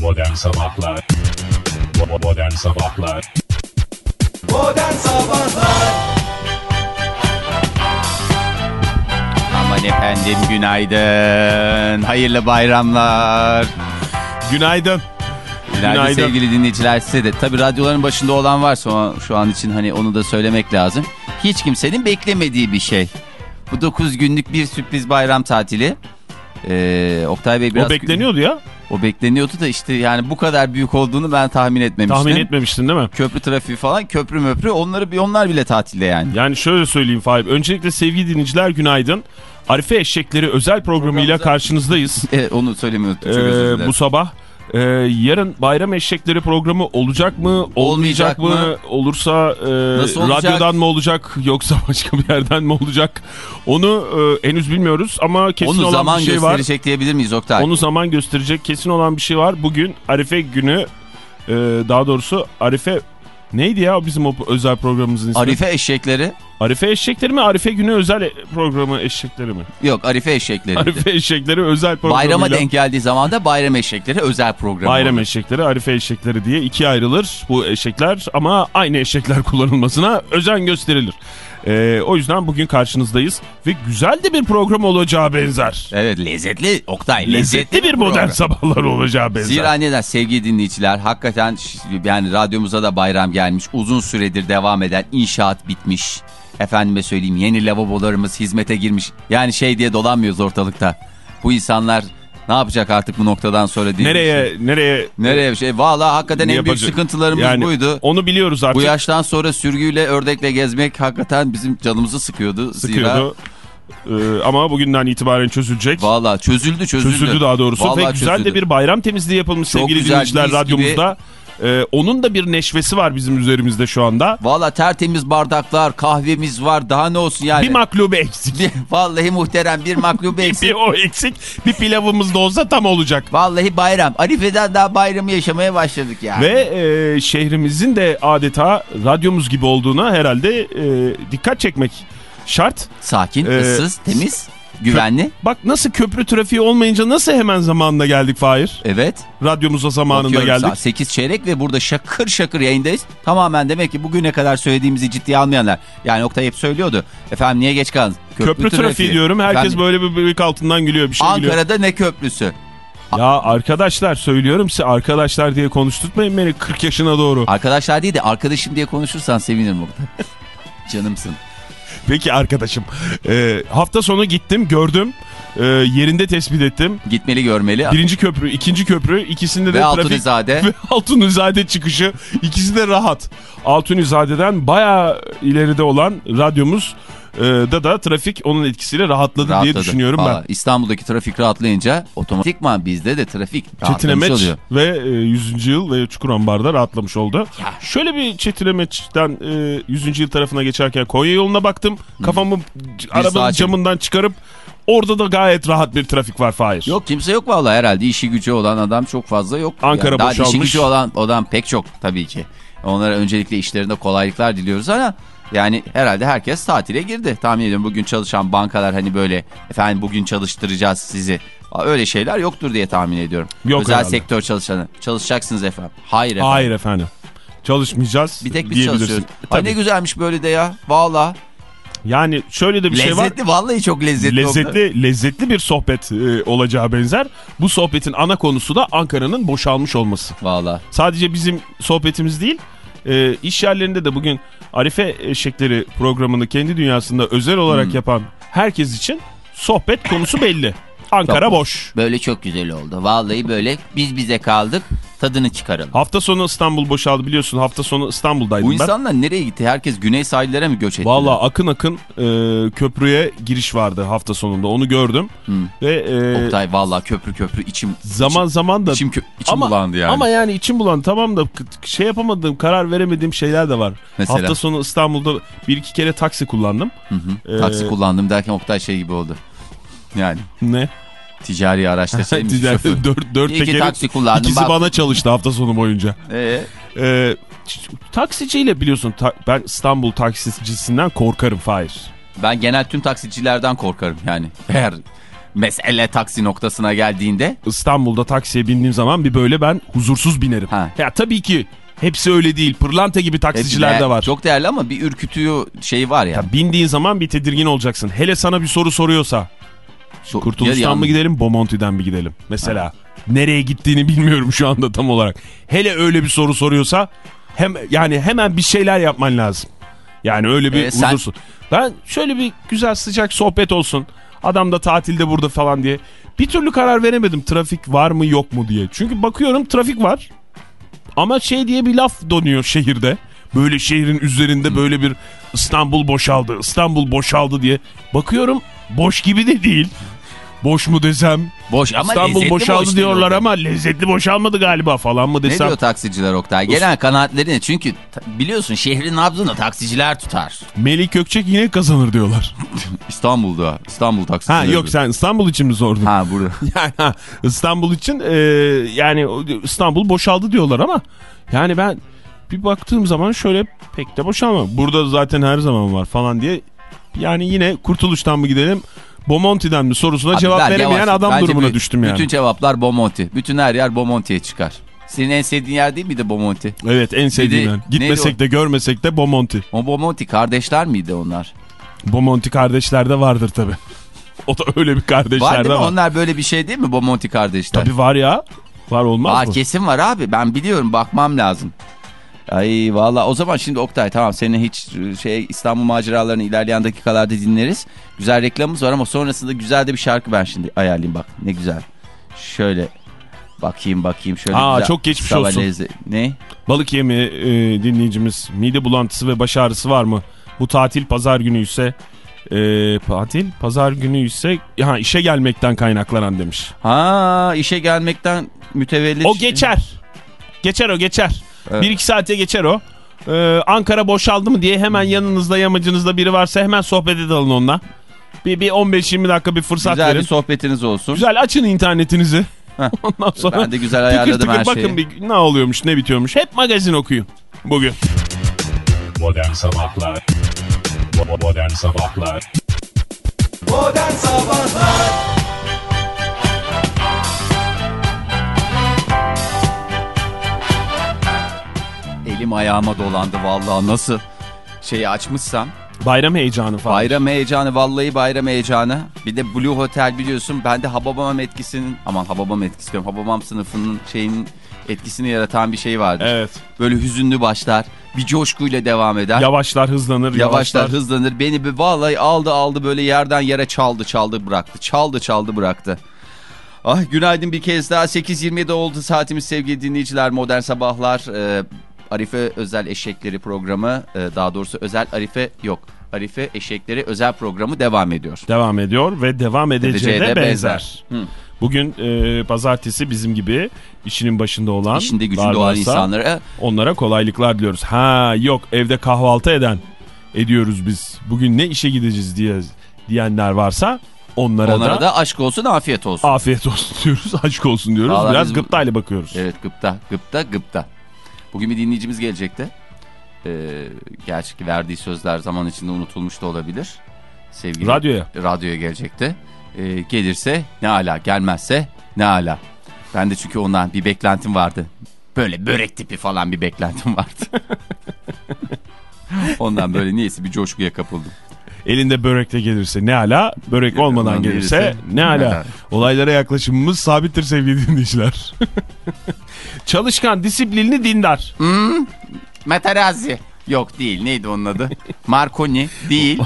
Modern Sabahlar Modern Sabahlar Modern Sabahlar Aman efendim günaydın. Hayırlı bayramlar. Günaydın. Günaydın, Günaydın. sevgili dinleyiciler size de. Tabii radyoların başında olan varsa o- şu an için hani onu da söylemek lazım. Hiç kimsenin beklemediği bir şey. Bu 9 günlük bir sürpriz bayram tatili. Ee, Oktay Bey biraz... O bekleniyordu ya. O bekleniyordu da işte yani bu kadar büyük olduğunu ben tahmin etmemiştim. Tahmin etmemiştin değil mi? Köprü trafiği falan köprü möprü onları bir onlar bile tatilde yani. Yani şöyle söyleyeyim Fahir. Öncelikle sevgili dinleyiciler günaydın. Arife Eşekleri özel programıyla Programımıza- karşınızdayız. Evet, onu söylemeyi unuttum. Ee, bu sabah. Ee, yarın bayram eşekleri programı olacak mı? Olmayacak, Olmayacak mı? mı? Olursa e, radyodan mı olacak yoksa başka bir yerden mi olacak? Onu e, henüz bilmiyoruz ama kesin Onu olan zaman bir şey var. gösterecek diyebilir miyiz Oktay? Onu zaman gösterecek kesin olan bir şey var. Bugün Arife günü e, daha doğrusu Arife neydi ya bizim o özel programımızın ismi? Arife eşekleri. Arife eşekleri mi? Arife günü özel programı eşekleri mi? Yok Arife eşekleri. Arife eşekleri özel programıyla. Bayrama denk geldiği zaman da bayram eşekleri özel program. Bayram olur. eşekleri, Arife eşekleri diye ikiye ayrılır bu eşekler ama aynı eşekler kullanılmasına özen gösterilir. Ee, o yüzden bugün karşınızdayız ve güzel de bir program olacağı benzer. Evet lezzetli Oktay. Lezzetli bir program. modern sabahlar olacağı benzer. Zira neden sevgili dinleyiciler hakikaten yani radyomuza da bayram gelmiş. Uzun süredir devam eden inşaat bitmiş. Efendime söyleyeyim yeni lavabolarımız hizmete girmiş. Yani şey diye dolanmıyoruz ortalıkta. Bu insanlar ne yapacak artık bu noktadan sonra diye. Nereye, nereye Nereye şey valla hakikaten en büyük sıkıntılarımız Yani buydu. Onu biliyoruz artık. Bu yaştan sonra sürgüyle ördekle gezmek hakikaten bizim canımızı sıkıyordu. Zira sıkıyordu. Ee, ama bugünden itibaren çözülecek. Valla çözüldü çözüldü. Çözüldü daha doğrusu Vallahi ve güzel çözüldü. de bir bayram temizliği yapılmış Çok sevgili dinleyiciler radyomuzda. Ee, onun da bir neşvesi var bizim üzerimizde şu anda. Valla tertemiz bardaklar, kahvemiz var. Daha ne olsun yani. Bir maklube eksik. Bir- Vallahi muhterem bir maklube bir eksik. o eksik. Bir pilavımız da olsa tam olacak. Vallahi bayram. Arife'den daha bayramı yaşamaya başladık ya. Ve e, şehrimizin de adeta radyomuz gibi olduğuna herhalde e, dikkat çekmek şart. Sakin, Ee, ıssız, temiz, güvenli. Bak nasıl köprü trafiği olmayınca nasıl hemen zamanında geldik Fahir? Evet. Radyomuza zamanında Bakıyorum geldik. saat 8 çeyrek ve burada şakır şakır yayındayız. Tamamen demek ki bugüne kadar söylediğimizi ciddiye almayanlar. Yani Oktay hep söylüyordu. Efendim niye geç kaldınız? Köprü, trafiği, diyorum. Herkes Efendim, böyle bir bıyık altından gülüyor bir şey gülüyor. Ankara'da ne köprüsü? Ya arkadaşlar söylüyorum size arkadaşlar diye konuşturtmayın beni 40 yaşına doğru. Arkadaşlar değil de arkadaşım diye konuşursan sevinirim Oktay. Canımsın. Peki arkadaşım. Ee, hafta sonu gittim gördüm. Ee, yerinde tespit ettim. Gitmeli görmeli. Birinci köprü, ikinci köprü ikisinde de Ve trafik Altunizade. ve Altunizade çıkışı ikisi de rahat. Altunizade'den bayağı ileride olan radyomuz e, da da trafik onun etkisiyle rahatladı, diye Rahatladı. düşünüyorum Vallahi ben. İstanbul'daki trafik rahatlayınca otomatikman bizde de trafik Çetinemeç oluyor. ve e, 100. yıl ve Çukurambar'da rahatlamış oldu. Ya. Şöyle bir Çetinemeç'ten e, 100. yıl tarafına geçerken Konya yoluna baktım. Kafamı c- arabanın camından çıkarıp orada da gayet rahat bir trafik var Fahir. Yok kimse yok vallahi herhalde işi gücü olan adam çok fazla yok. Ankara daha işi boşalmış. gücü olan adam pek çok tabii ki. Onlara öncelikle işlerinde kolaylıklar diliyoruz ama yani herhalde herkes tatile girdi. Tahmin ediyorum bugün çalışan bankalar hani böyle efendim bugün çalıştıracağız sizi. Öyle şeyler yoktur diye tahmin ediyorum. Yok Özel herhalde. sektör çalışanı. Çalışacaksınız efendim. Hayır efendim. Hayır efendim. Çalışmayacağız Bir tek biz çalışıyoruz. Ay ne güzelmiş böyle de ya. Valla. Yani şöyle de bir şey var. Lezzetli vallahi çok lezzetli. oldu. Lezzetli, lezzetli bir sohbet e, olacağı benzer. Bu sohbetin ana konusu da Ankara'nın boşalmış olması. Valla. Sadece bizim sohbetimiz değil, e, iş yerlerinde de bugün Arife Eşekleri programını kendi dünyasında özel olarak Hmm. yapan herkes için sohbet konusu belli. Ankara Çok- boş. Böyle çok güzel oldu. Vallahi böyle biz bize kaldık. Tadını çıkaralım. Hafta sonu İstanbul boşaldı biliyorsun. Hafta sonu İstanbul'daydım Bu ben. insanlar nereye gitti? Herkes güney sahillere mi göç etti? Valla akın akın e, köprüye giriş vardı hafta sonunda onu gördüm. Ve e, Oktay valla köprü köprü içim zaman zaman da içim, içim ama, bulandı yani. Ama yani içim bulan tamam da şey yapamadığım karar veremediğim şeyler de var. Mesela? Hafta sonu İstanbul'da bir iki kere taksi kullandım. Hı hı. Ee, Taksi kullandım derken Oktay şey gibi oldu. Yani Ne? ticari araçta şey mi? şoför? dört, dört İyi ki tekeri taksi kullandım. ikisi Bak- bana çalıştı hafta sonu boyunca. Ee, Ee, taksiciyle biliyorsun ta- ben İstanbul taksicisinden korkarım Fahir. ben genel tüm taksicilerden korkarım yani. Eğer mesele taksi noktasına geldiğinde İstanbul'da taksiye bindiğim zaman bir böyle ben huzursuz binerim. Ha. Ya tabii ki hepsi öyle değil. Pırlanta gibi taksiciler de var. Çok değerli ama bir ürkütüyor şey var ya. Ya bindiğin zaman bir tedirgin olacaksın. Hele sana bir soru soruyorsa. Şu- Kurtuluş'tan ya- mı gidelim, Bomonti'den mi gidelim? Mesela nereye gittiğini bilmiyorum şu anda tam olarak. Hele öyle bir soru soruyorsa hem yani hemen bir şeyler yapman lazım. Yani öyle bir Ee, sen-. Ben şöyle bir güzel sıcak sohbet olsun. Adam da tatilde burada falan diye. Bir türlü karar veremedim trafik var mı yok mu diye. Çünkü bakıyorum trafik var. Ama şey diye bir laf dönüyor şehirde. Böyle şehrin üzerinde böyle bir İstanbul boşaldı, İstanbul boşaldı diye. Bakıyorum boş gibi de değil. Boş mu desem? Boş ama İstanbul boşaldı boş diyorlar ama lezzetli boşalmadı galiba falan mı Ne desem? diyor taksiciler Oktay? Genel kanaatleri ne? Çünkü biliyorsun şehrin nabzını taksiciler tutar. Melih Gökçek yine kazanır diyorlar. İstanbul'da. İstanbul taksicileri. Ha yok sen İstanbul için mi sordun? Ha burada. Yani ha, İstanbul için e, yani İstanbul boşaldı diyorlar ama yani ben bir baktığım zaman şöyle pek de boşalma. Burada zaten her zaman var falan diye yani yine Kurtuluş'tan mı gidelim Bomonti'den mi sorusuna Abi cevap veremeyen yavaş- adam Bence durumuna düştüm yani. Bütün cevaplar Bomonti. Bütün her yer Bomonti'ye çıkar. Senin en sevdiğin yer değil miydi Bomonti? Evet en sevdiğim de- yer. Gitmesek de görmesek de Bomonti. O Bomonti kardeşler miydi onlar? Bomonti kardeşlerde vardır tabi. O da öyle bir Var değil mi? var. Onlar böyle bir şey değil mi Bomonti kardeşler? Tabi var ya. Var olmaz Var mı? kesin var abi. Ben biliyorum bakmam lazım. Ay valla o zaman şimdi Oktay tamam senin hiç şey İstanbul maceralarını ilerleyen dakikalarda dinleriz. Güzel reklamımız var ama sonrasında güzel de bir şarkı ben şimdi ayarlayayım bak ne güzel. Şöyle bakayım bakayım şöyle Aa, güzel. çok geçmiş olsun. Ne? Balık yemi e, dinleyicimiz mide bulantısı ve baş ağrısı var mı? Bu tatil pazar günü ise e, tatil pazar günü ise ha, işe gelmekten kaynaklanan demiş. Ha işe gelmekten mütevellit. O geçer. Geçer o geçer. Evet. Bir iki saate geçer o. Ee, Ankara boşaldı mı diye hemen yanınızda yamacınızda biri varsa hemen sohbet edelim onunla. Bir, bir 15-20 dakika bir fırsat Güzel verin. bir sohbetiniz olsun. Güzel açın internetinizi. Heh. Ondan sonra Ben de güzel tıkır ayarladım tıkır her bakın şeyi. bir, ne oluyormuş ne bitiyormuş. Hep magazin okuyun bugün. Modern Sabahlar Modern Sabahlar Modern Sabahlar Elim ayağıma dolandı vallahi nasıl şeyi açmışsam. Bayram heyecanı falan. Bayram heyecanı vallahi bayram heyecanı. Bir de Blue Hotel biliyorsun ben de Hababam etkisinin aman Hababam etkisi diyorum. Hababam sınıfının şeyin etkisini yaratan bir şey vardır. Evet. Böyle hüzünlü başlar bir coşkuyla devam eder. Yavaşlar hızlanır. Yavaşlar Yavaşlar, hızlanır. Beni bir vallahi aldı aldı böyle yerden yere çaldı çaldı bıraktı. Çaldı çaldı bıraktı. Ah günaydın bir kez daha 8.27 oldu saatimiz sevgili dinleyiciler modern sabahlar. Ee, Arife özel eşekleri programı e, daha doğrusu özel Arife yok. Arife eşekleri özel programı devam ediyor. Devam ediyor ve devam edeceğe Edeceğe de de benzer. benzer. Hı. Bugün e, pazartesi bizim gibi işinin başında olan, İşinde gücünde olan insanlara onlara kolaylıklar diliyoruz. Ha yok evde kahvaltı eden ediyoruz biz. Bugün ne işe gideceğiz diye diyenler varsa onlara, onlara da, da aşk olsun afiyet olsun. afiyet olsun diyoruz, aşk olsun diyoruz. Vallahi Biraz biz- gıptayla bakıyoruz. Evet gıpta gıpta gıpta. Bugün bir dinleyicimiz gelecekti. Ee, gerçi ki verdiği sözler zaman içinde unutulmuş da olabilir. Sevgili Radyoya. Radyoya gelecekti. Ee, gelirse ne ala gelmezse ne ala. Ben de çünkü ondan bir beklentim vardı. Böyle börek tipi falan bir beklentim vardı. ondan böyle niyeyse bir coşkuya kapıldım. Elinde börekle gelirse ne ala, börek olmadan olmadan gelirse gelirse ne ala. Olaylara yaklaşımımız sabittir sevgili dinleyiciler. Çalışkan, disiplinli, dindar. Materazzi. Yok değil neydi onun adı? Marconi değil.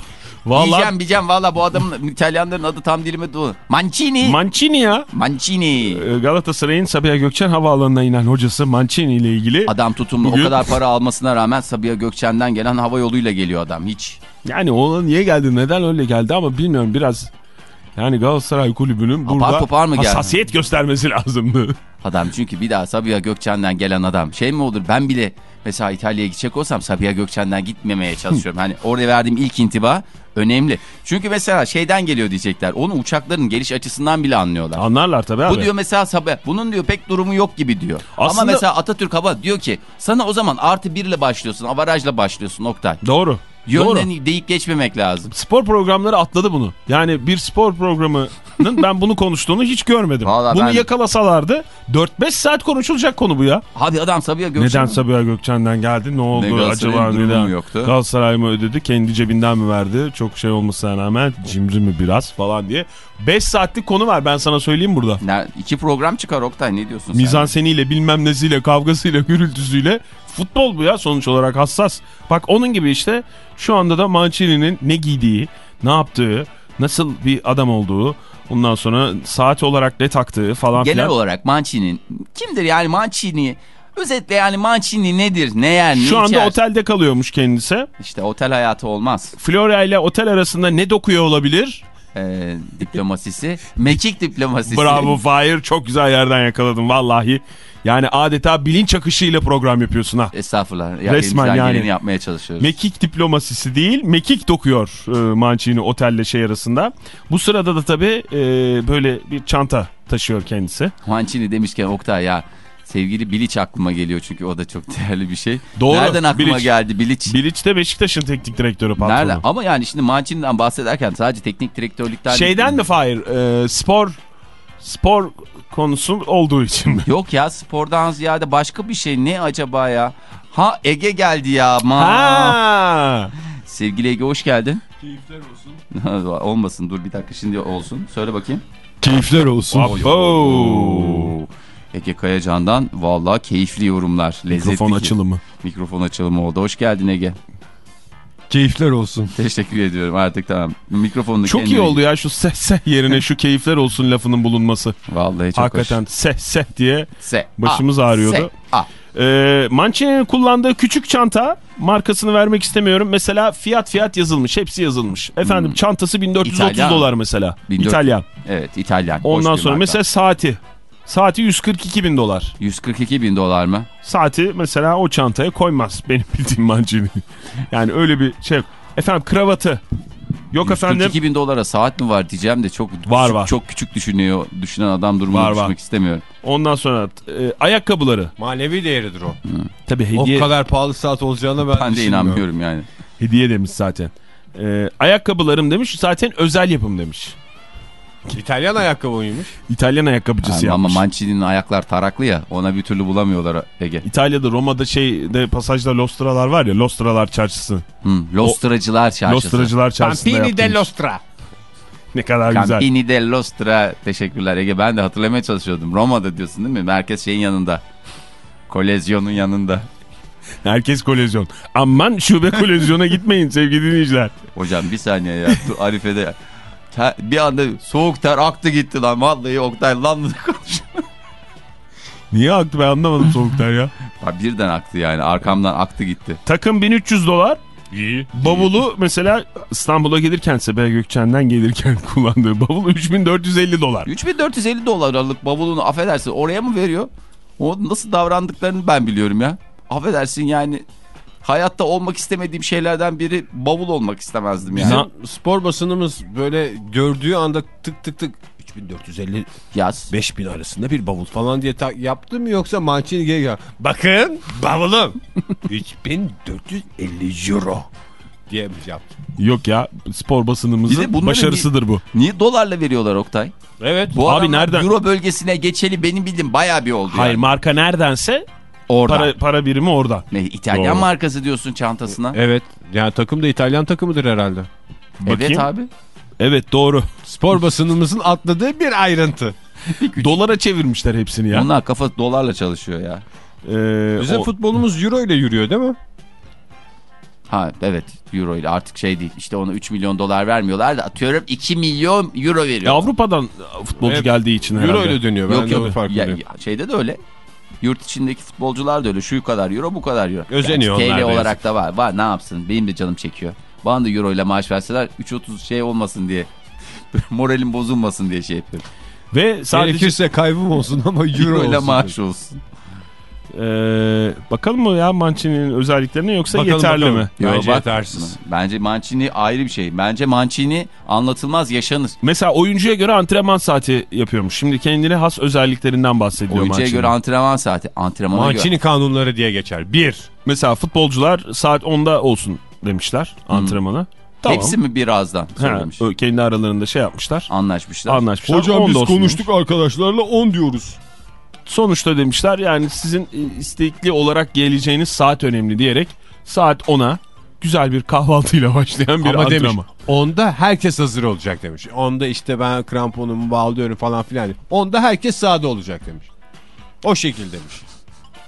Vallahi Diyeceğim diyeceğim valla bu adamın İtalyanların adı tam dilime dolu. Mancini. Mancini ya. Mancini. Ee, Galatasaray'ın Sabiha Gökçen havaalanına inen hocası Mancini ile ilgili. Adam tutumlu Bugün- o kadar para almasına rağmen Sabiha Gökçen'den gelen hava yoluyla geliyor adam hiç. Yani ona niye geldi neden öyle geldi ama bilmiyorum biraz yani Galatasaray kulübünün Apar burada topar mı geldi? hassasiyet göstermesi lazımdı. Adam çünkü bir daha Sabiha Gökçen'den gelen adam şey mi olur ben bile mesela İtalya'ya gidecek olsam Sabiha Gökçen'den gitmemeye çalışıyorum. hani orada verdiğim ilk intiba önemli. Çünkü mesela şeyden geliyor diyecekler onu uçakların geliş açısından bile anlıyorlar. Anlarlar tabii abi. Bu diyor mesela Sabiha bunun diyor pek durumu yok gibi diyor. Ama Aslında- mesela Atatürk Hava diyor ki sana o zaman artı birle başlıyorsun avarajla başlıyorsun Oktay. Doğru. Yönlerini deyip geçmemek lazım. Spor programları atladı bunu. Yani bir spor programının ben bunu konuştuğunu hiç görmedim. Vallahi bunu ben- yakalasalardı 4-5 saat konuşulacak konu bu ya. Abi adam Sabiha Gökçen. Neden Sabiha Gökçen'den geldi? Ne oldu? Galatasaray'ın Acaba neden? yoktu? Galatasaray mı ödedi? Kendi cebinden mi verdi? Çok şey olmasına rağmen cimri mi biraz falan diye. 5 saatlik konu var ben sana söyleyeyim burada. Ne- İki program çıkar Oktay ne diyorsun sen? Mizanseniyle bilmem nesiyle kavgasıyla gürültüsüyle futbol bu ya sonuç olarak hassas. Bak onun gibi işte şu anda da Mancini'nin ne giydiği, ne yaptığı, nasıl bir adam olduğu, ondan sonra saat olarak ne taktığı falan Genel filan. olarak Mancini kimdir yani Mancini? Özetle yani Mancini nedir? Ne yer, ne Şu anda içer? otelde kalıyormuş kendisi. İşte otel hayatı olmaz. Flora ile otel arasında ne dokuyor olabilir? Ee, diplomasisi. Mekik diplomasisi. Bravo Fahir çok güzel yerden yakaladın vallahi. Yani adeta bilinç akışıyla program yapıyorsun ha. Estağfurullah. Ya, Resmen yani. yapmaya çalışıyoruz. Mekik diplomasisi değil, mekik dokuyor e, Mancini otelle şey arasında. Bu sırada da tabii e, böyle bir çanta taşıyor kendisi. Mancini demişken Oktay ya sevgili Bilic aklıma geliyor çünkü o da çok değerli bir şey. Doğru, Nereden aklıma Bilic. geldi Bilic? Bilic de Beşiktaş'ın teknik direktörü patronu. Nereden? Ama yani şimdi Mancini'den bahsederken sadece teknik direktörlükten... Şeyden mi Fahir? E, spor spor konusu olduğu için mi? Yok ya spordan ziyade başka bir şey ne acaba ya? Ha Ege geldi ya. Ma. Ha! Sevgili Ege hoş geldin. Keyifler olsun. Olmasın dur bir dakika şimdi olsun. Söyle bakayım. Keyifler olsun. Abo! Ege Kayacan'dan vallahi keyifli yorumlar. Lezzetli. Mikrofon açılımı. Mikrofon açılımı oldu. Hoş geldin Ege. Keyifler olsun. Teşekkür ediyorum artık tamam. Mikrofonunu Çok iyi kendine- oldu ya şu seh seh yerine şu keyifler olsun lafının bulunması. Vallahi çok Hakikaten seh seh diye hoş. Se, başımız a, ağrıyordu. se, a. Ee, Mancini'nin kullandığı küçük çanta markasını vermek istemiyorum. Mesela fiyat fiyat yazılmış. Hepsi yazılmış. Efendim çantası 1430 Hmm. İtalyan. dolar mesela. 1400. İtalyan. Evet İtalyan. Hoş Ondan sonra marka. mesela saati. Saati 142 bin dolar. 142 bin dolar mı? Saati mesela o çantaya koymaz. Benim bildiğim Mancini. Yani öyle bir şey. Efendim kravatı. Yok efendim. 142 bin dolara saat mi var diyeceğim de çok Var, küçük, var. çok küçük düşünüyor. Düşünen adam durumuna Var, var. düşmek istemiyor. Ondan sonra e, ayakkabıları. Manevi değeridir o. Tabii O hediye, kadar pahalı saat olacağına ben, Ben de düşünmüyorum. inanmıyorum yani. hediye demiş zaten. E, ayakkabılarım demiş zaten özel yapım demiş. İtalyan ayakkabı mıymış? İtalyan ayakkabıcısı Yani ama yapmış. Mancini'nin ayaklar taraklı ya ona bir türlü bulamıyorlar Ege. İtalya'da Roma'da şeyde pasajda Lostralar var ya Lostralar çarşısı. Hı, Lostracılar çarşısı. Lostracılar çarşısında Campini de. Lostra. Ne kadar güzel. Campini de Lostra. Teşekkürler Ege. Ben de hatırlamaya çalışıyordum. Roma'da diyorsun değil mi? Merkez şeyin yanında. Kolezyonun yanında. Herkes kolezyon. Aman şube kolezyona gitmeyin sevgili dinleyiciler. Hocam bir saniye ya. Arife'de ter- bir anda soğuk ter aktı gitti lan. Vallahi Oktay lan konuşuyor. Niye aktı ben anlamadım soğuktan ya. Ha, Birden aktı yani. Arkamdan aktı gitti. Takım 1300 dolar. İyi. Bavulu mesela İstanbul'a gelirken Sebeha Gökçen'den gelirken kullandığı bavul 3450 dolar. 3450 dolarlık bavulunu affedersin oraya mı veriyor? O nasıl davrandıklarını ben biliyorum ya. Affedersin yani hayatta olmak istemediğim şeylerden biri bavul olmak istemezdim yani. Bizim spor basınımız böyle gördüğü anda tık tık tık 3450 Yaz. 5000 arasında bir bavul falan diye yaptı mı yoksa Mancini gel gel. Bakın bavulum 3450 euro diye mi yaptı? Yok ya spor basınımızın başarısıdır bu. Niye dolarla veriyorlar Oktay? Evet. Bu Abi nereden- Euro bölgesine geçeli benim bildiğim bayağı bir oldu Hayır yani. marka neredense Orada. para, para birimi orada. Ne, İtalyan Doğru. markası diyorsun çantasına. Evet. Yani takım da İtalyan takımıdır herhalde. Evet Bakayım. abi. Evet doğru. Spor basınımızın atladığı bir ayrıntı. Dolara çevirmişler hepsini ya. Onlar kafa dolarla çalışıyor ya. Ee, Bizim o- futbolumuz euro ile yürüyor değil mi? Ha evet euro ile artık şey değil işte ona 3 milyon dolar vermiyorlar da atıyorum 2 milyon euro E, veriyor. Avrupa'dan futbolcu Evet. geldiği için herhalde. Euro ile dönüyor. Ben Yok yok fark ya, ya, şeyde de öyle. Yurt içindeki futbolcular da öyle şu kadar euro bu kadar euro. Özeniyor Gerçi onlar TL olarak da var. Var ne yapsın benim de canım çekiyor. Bana da euro ile maaş verseler 3.30 şey olmasın diye. Moralim bozulmasın diye şey yapıyorum. Ve sadece Gerekirse kaybım olsun ama euro, Euro ile olsun. maaş olsun. Ee, bakalım mı ya Mancini'nin özelliklerine yoksa Bakalım, yeterli bakalım. mi? Bence Yo, bak- yetersiz. Bence Mancini ayrı bir şey. Bence Mancini anlatılmaz yaşanır. Mesela oyuncuya göre antrenman saati yapıyormuş. Şimdi kendine has özelliklerinden bahsediyor Oyuncuya Mancini. göre antrenman saati. Antrenmana göre. Mancini kanunları diye geçer. Bir. Mesela futbolcular saat 10'da olsun demişler antrenmana. Tamam. Hepsi mi bir ağızdan Ha, söylemiş? ö- kendi aralarında şey yapmışlar. Anlaşmışlar. Anlaşmışlar. Hocam 10 biz konuştuk arkadaşlarla 10 diyoruz. Sonuçta demişler yani sizin istekli olarak geleceğiniz saat önemli diyerek saat 10'a güzel bir kahvaltıyla başlayan bir Ama demiş antrenman. onda herkes hazır olacak demiş. Onda işte ben kramponumu bağlıyorum falan filan. Onda herkes sahada olacak demiş. O şekilde demiş.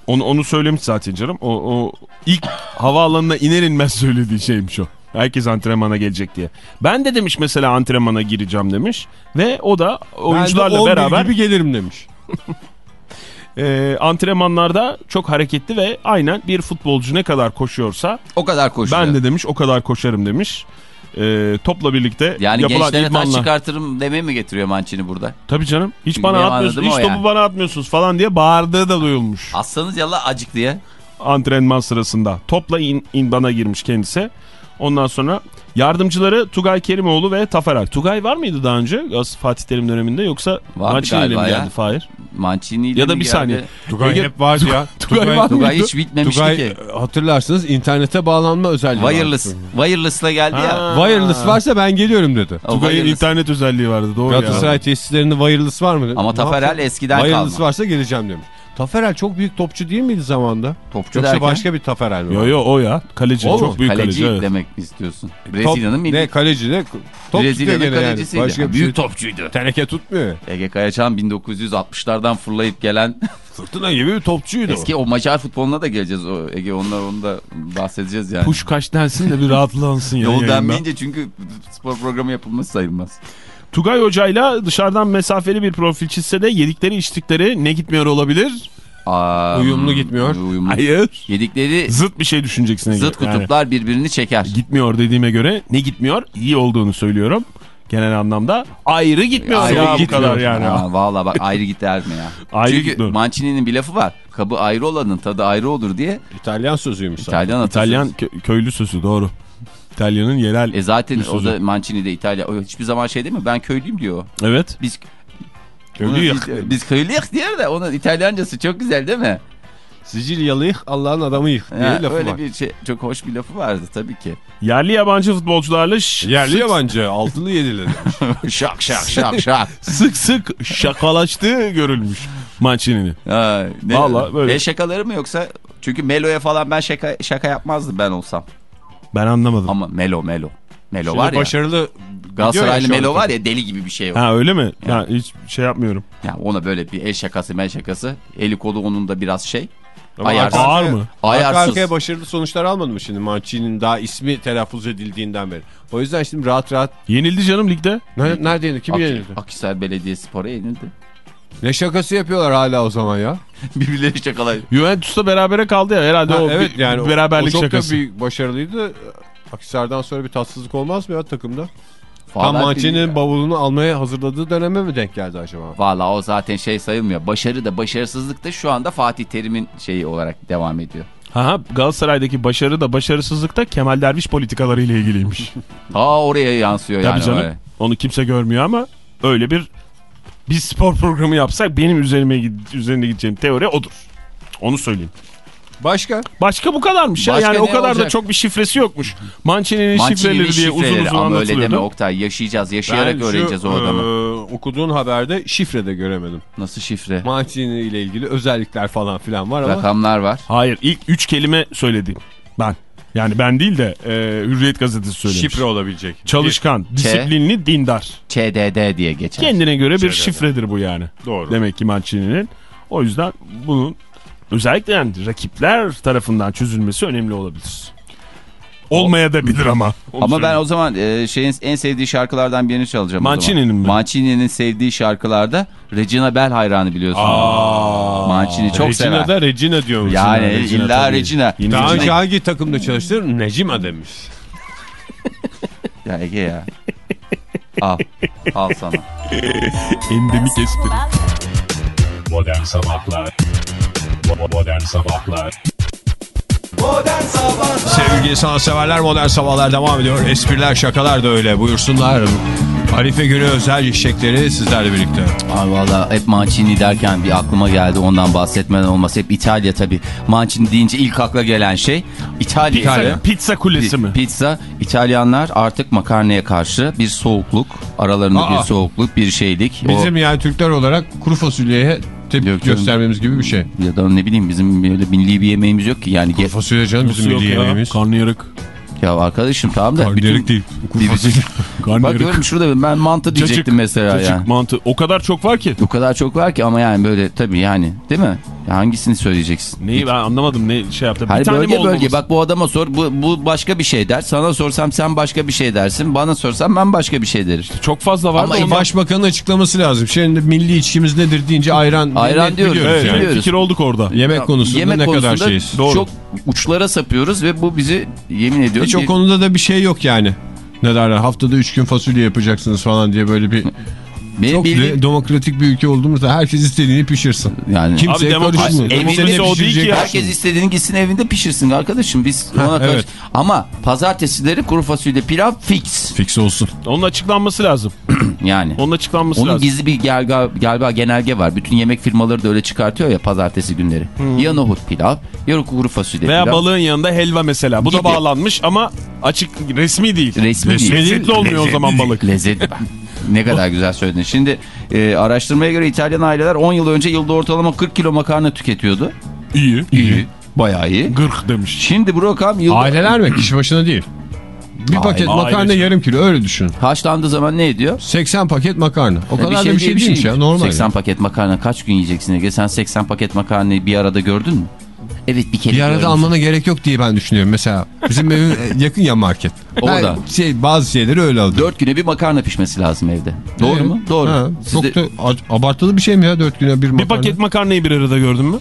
Onu, onu söylemiş zaten canım. O, o ilk havaalanına iner inmez söylediği şeymiş o. Herkes antrenmana gelecek diye. Ben de demiş mesela antrenmana gireceğim demiş. Ve o da oyuncularla ben de 11 beraber gibi gelirim demiş. e, antrenmanlarda çok hareketli ve aynen bir futbolcu ne kadar koşuyorsa O kadar koşuyor. ben de demiş o kadar koşarım demiş. E, topla birlikte yani yapılan gençlere taş çıkartırım demeye mi getiriyor Mancini burada? Tabii canım. Hiç bana benim atmıyorsunuz. Hiç topu yani. bana atmıyorsunuz falan diye bağırdığı da duyulmuş. Aslanız yalla acık diye. Antrenman sırasında. Topla in, in bana girmiş kendisi. Ondan sonra yardımcıları Tugay Kerimoğlu ve Taferel. Tugay var mıydı daha önce Gaz- Fatih Terim döneminde yoksa Mancini ile mi ya. geldi Fahir? Mancini ile Ya da bir geldi? saniye. Tugay Ege- hep vardı ya. Tugay var Tugay hiç bitmemişti Tugay ki. hatırlarsınız internete bağlanma özelliği Wireless. vardı. Wireless'la geldi ya. Ha. Wireless varsa ben geliyorum dedi. Tugay'ın wireless. internet özelliği vardı doğru Galatasaray ya. tesislerinde wireless var mı? dedi. Ama Taferel eskiden Wireless kalma. varsa geleceğim demiş. Taferel çok büyük topçu değil miydi zamanda? Topçu Yoksa derken? başka bir Taferel mi? Yo var? yo o ya. Kaleci O çok büyük Kaleci kaleci. evet. demek istiyorsun? Top- Brezilya'nın milli. Ne kaleci ne? Topçu Brezilya'nın gene yani. kalecisiydi. Başka Büyük şey. topçuydu. Teneke tutmuyor. Ege Kayaçan 1960'lardan fırlayıp gelen Fırtına gibi bir topçuydu eski o Macar futboluna da geleceğiz. O Ege onlar onu da bahsedeceğiz yani. Puş kaç densin de bir rahatlansın ya. Yol denmeyince çünkü spor programı yapılması sayılmaz. Tugay Hoca'yla dışarıdan mesafeli bir profil çizse de yedikleri içtikleri ne gitmiyor olabilir? Aa, Uyumlu gitmiyor. Uyumlu. Hayır. Yedikleri Zıt bir şey düşüneceksin. Zıt Yani kutuplar birbirini çeker. gitmiyor dediğime göre ne gitmiyor? İyi olduğunu söylüyorum. Genel anlamda ayrı gitmiyor Ayrı ya bu gitmiyor. kadar yani. Aa, Valla bak ayrı git der mi ya? Ayrı Çünkü gitmiyor. Mancini'nin bir lafı var. Kabı ayrı olanın tadı ayrı olur diye İtalyan sözüymüş. İtalyan. İtalyan kö- köylü sözü doğru. İtalyan'ın yerel. E zaten o da Mancini de İtalya. O hiçbir zaman şey değil mi? Ben köylüyüm diyor. Evet. Biz Köylüyük. Biz, biz köylüyük diyor da onun İtalyancası çok güzel değil mi? Sicilyalıyık Allah'ın adamıyık diye Ha, lafı öyle var. bir şey çok hoş bir lafı vardı tabii ki. Yerli yabancı futbolcularla Yerli sık, yabancı altılı yedili. şak şak şak şak. sık sık şakalaştığı görülmüş Mancini'nin. Ha, ne- Vallahi böyle. El şakaları mı yoksa? Çünkü Melo'ya falan ben şaka şaka yapmazdım ben olsam. Ben anlamadım. Ama Melo Melo. Melo Şimdi var ya. başarılı Galatasaraylı Melo var ya deli gibi bir şey o. Ha öyle mi? Ya hiç şey yapmıyorum. Ya ona böyle bir el şakası mel şakası. Eli kolu onun da biraz şey. Ama Ayarsız. arka Ağır mı? Arka Ayarsız. arkaya başarılı sonuçlar almadı mı şimdi Mancini'nin daha ismi telaffuz edildiğinden beri. O yüzden şimdi rahat rahat. Yenildi canım ligde. Ne, nerede yenildi? Kim Ak- yenildi? Akhisar Belediyespor'a yenildi. Ne şakası yapıyorlar hala o zaman ya? Birbirleri şakalar. Juventus'ta berabere kaldı ya herhalde Ha, o evet bir- yani o- beraberlik o çok şakası. da bir başarılıydı. Akisar'dan sonra bir tatsızlık olmaz mı ya takımda? Tam Vallahi Mancini'nin bilmiyorum. bavulunu almaya hazırladığı döneme mi denk geldi acaba? Valla o zaten şey sayılmıyor. Başarı da başarısızlık da şu anda Fatih Terim'in şeyi olarak devam ediyor. Ha, ha, Galatasaray'daki başarı da başarısızlık da Kemal Derviş politikaları ile ilgiliymiş. Aa oraya yansıyor yani. Tabii canım. öyle. Onu kimse görmüyor ama öyle bir bir spor programı yapsak benim üzerime üzerine gideceğim teori odur. Onu söyleyeyim. Başka? Başka bu kadarmış ya. Başka Yani o kadar da olacak? çok bir şifresi yokmuş. Mancini'nin şifreleri diye uzun şifreleri uzun ama öyle deme. Oktay. Yaşayacağız, yaşayarak öğreneceğiz o adamı. e, okuduğun haberde şifre de göremedim. Nasıl şifre? Mancini ile ilgili özellikler falan filan var ama. Rakamlar var. Hayır ilk üç kelime söyledim ben. Yani ben değil de e, Hürriyet gazetesi söylemiş. Şifre olabilecek. Çalışkan, disiplinli, dindar. ÇDD diye geçer. Kendine göre bir Şöyle. şifredir bu yani. Doğru. Demek ki Mancini'nin. O yüzden bunun özellikle yani rakipler tarafından çözülmesi önemli olabilir. Olmaya da bilir ama. Onu Ama ben o zaman e, şeyin en sevdiği şarkılardan birini çalacağım. o zaman. Mancini'nin mi? Mancini'nin sevdiği şarkılarda Regina Bell hayranı biliyorsun. Mancini çok Regina sever. da Regina diyormuş. Yani Regina illa tabii. Regina. Yine Daha önce hangi takımda çalıştın? Necima demiş. Ya Ege ya. Al. Al sana. endemik espri. Modern Sabahlar Modern Sabahlar Sevgili sanatseverler modern sabahlar devam ediyor. Espriler şakalar da öyle buyursunlar. Arife günü özel çiçekleri sizlerle birlikte. Ay valla hep Mancini derken bir aklıma geldi ondan bahsetmeden olmaz. Hep İtalya tabii. Mancini deyince ilk akla gelen şey İtalya. Pizza, pizza kulesi mi? Pizza. İtalyanlar artık makarnaya karşı bir soğukluk, aralarında Aa. bir soğukluk, bir şeylik. O- Bizim yani Türkler olarak kuru fasulyeye tepki Yok canım. göstermemiz gibi bir şey. ya da ne bileyim bizim böyle milli bir yemeğimiz yok ki. Yani Kuru fasulye canım bizim Yok milli ya, yemeğimiz. Karnıyarık. ya arkadaşım tamam da Karnıyarık değil. Kuru fasulye. Bak görmüş şurada ben mantı diyecektim mesela cacık, yani. mantı. O kadar çok var ki. O kadar çok var ki ama yani böyle tabii yani değil mi? Ya hangisini söyleyeceksin? Neyi ben anlamadım ne şey yaptı. Hani bir tane mi bölge bölge bak bu adama sor bu, bu başka bir şey der. Sana sorsam sen başka bir şey dersin. Bana sorsam ben başka bir şey derim. Çok fazla var Ama da ondan- Başbakanın açıklaması lazım. Şimdi milli içkimiz nedir deyince ayran. Ayran diyoruz. biliyoruz Evet, yani. biliyoruz. fikir olduk orada. Yemek konusunda Yemek ne kadar konusunda şeyiz. Doğru. çok uçlara sapıyoruz ve bu bizi yemin ediyorum. Hiç o konuda da bir şey yok yani. Ne derler haftada 3 gün fasulye yapacaksınız falan diye böyle bir benim çok bildiğim- de- demokratik bir ülke olduğumuzda herkes istediğini pişirsin. yani Kimseye karışmıyor. ne o değil ki. Herkes istediğini gitsin evinde pişirsin arkadaşım. Biz ona karşı. evet. Ama pazartesileri kuru fasulye pilav fix. Fix olsun. Onun açıklanması lazım. Yani. Onun açıklanması Onun lazım. gizli bir galiba, galiba genelge var. Bütün yemek firmaları da öyle çıkartıyor ya pazartesi günleri. Ya nohut pilav ya kuru fasulye Veya pilav. balığın yanında helva mesela. Bu da Gibi. bağlanmış ama açık resmi değil. Resmi değil. Lezzetli olmuyor o zaman balık. Lezzet. Ne kadar güzel söyledin. Şimdi e, araştırmaya göre İtalyan aileler 10 yıl önce yılda ortalama 40 kilo makarna tüketiyordu. İyi. İyi. Bayağı iyi. Gırk demiş. Şimdi bu rakam yılda Aileler mi? Kişi başına değil. Bir paket Aile. makarna Aile. yarım kilo öyle düşün. haşlandığı zaman ne ediyor? 80 paket makarna. O kadar da bir şey diye değilmiş ya normal. 80 yani. paket makarna kaç gün yiyeceksin Ege? Sen 80 paket makarnayı bir arada gördün mü? Evet bir kere Bir arada almana gerek yok diye ben düşünüyorum. Mesela bizim evim yakın ya market. O Ben da. Şey, bazı şeyleri öyle alıyorum. 4 güne bir makarna pişmesi lazım evde. Doğru Ee, mu? Doğru. Ha, Siz çok da abartılı bir şey mi ya 4 güne bir makarna? Bir paket makarnayı bir arada gördün mü?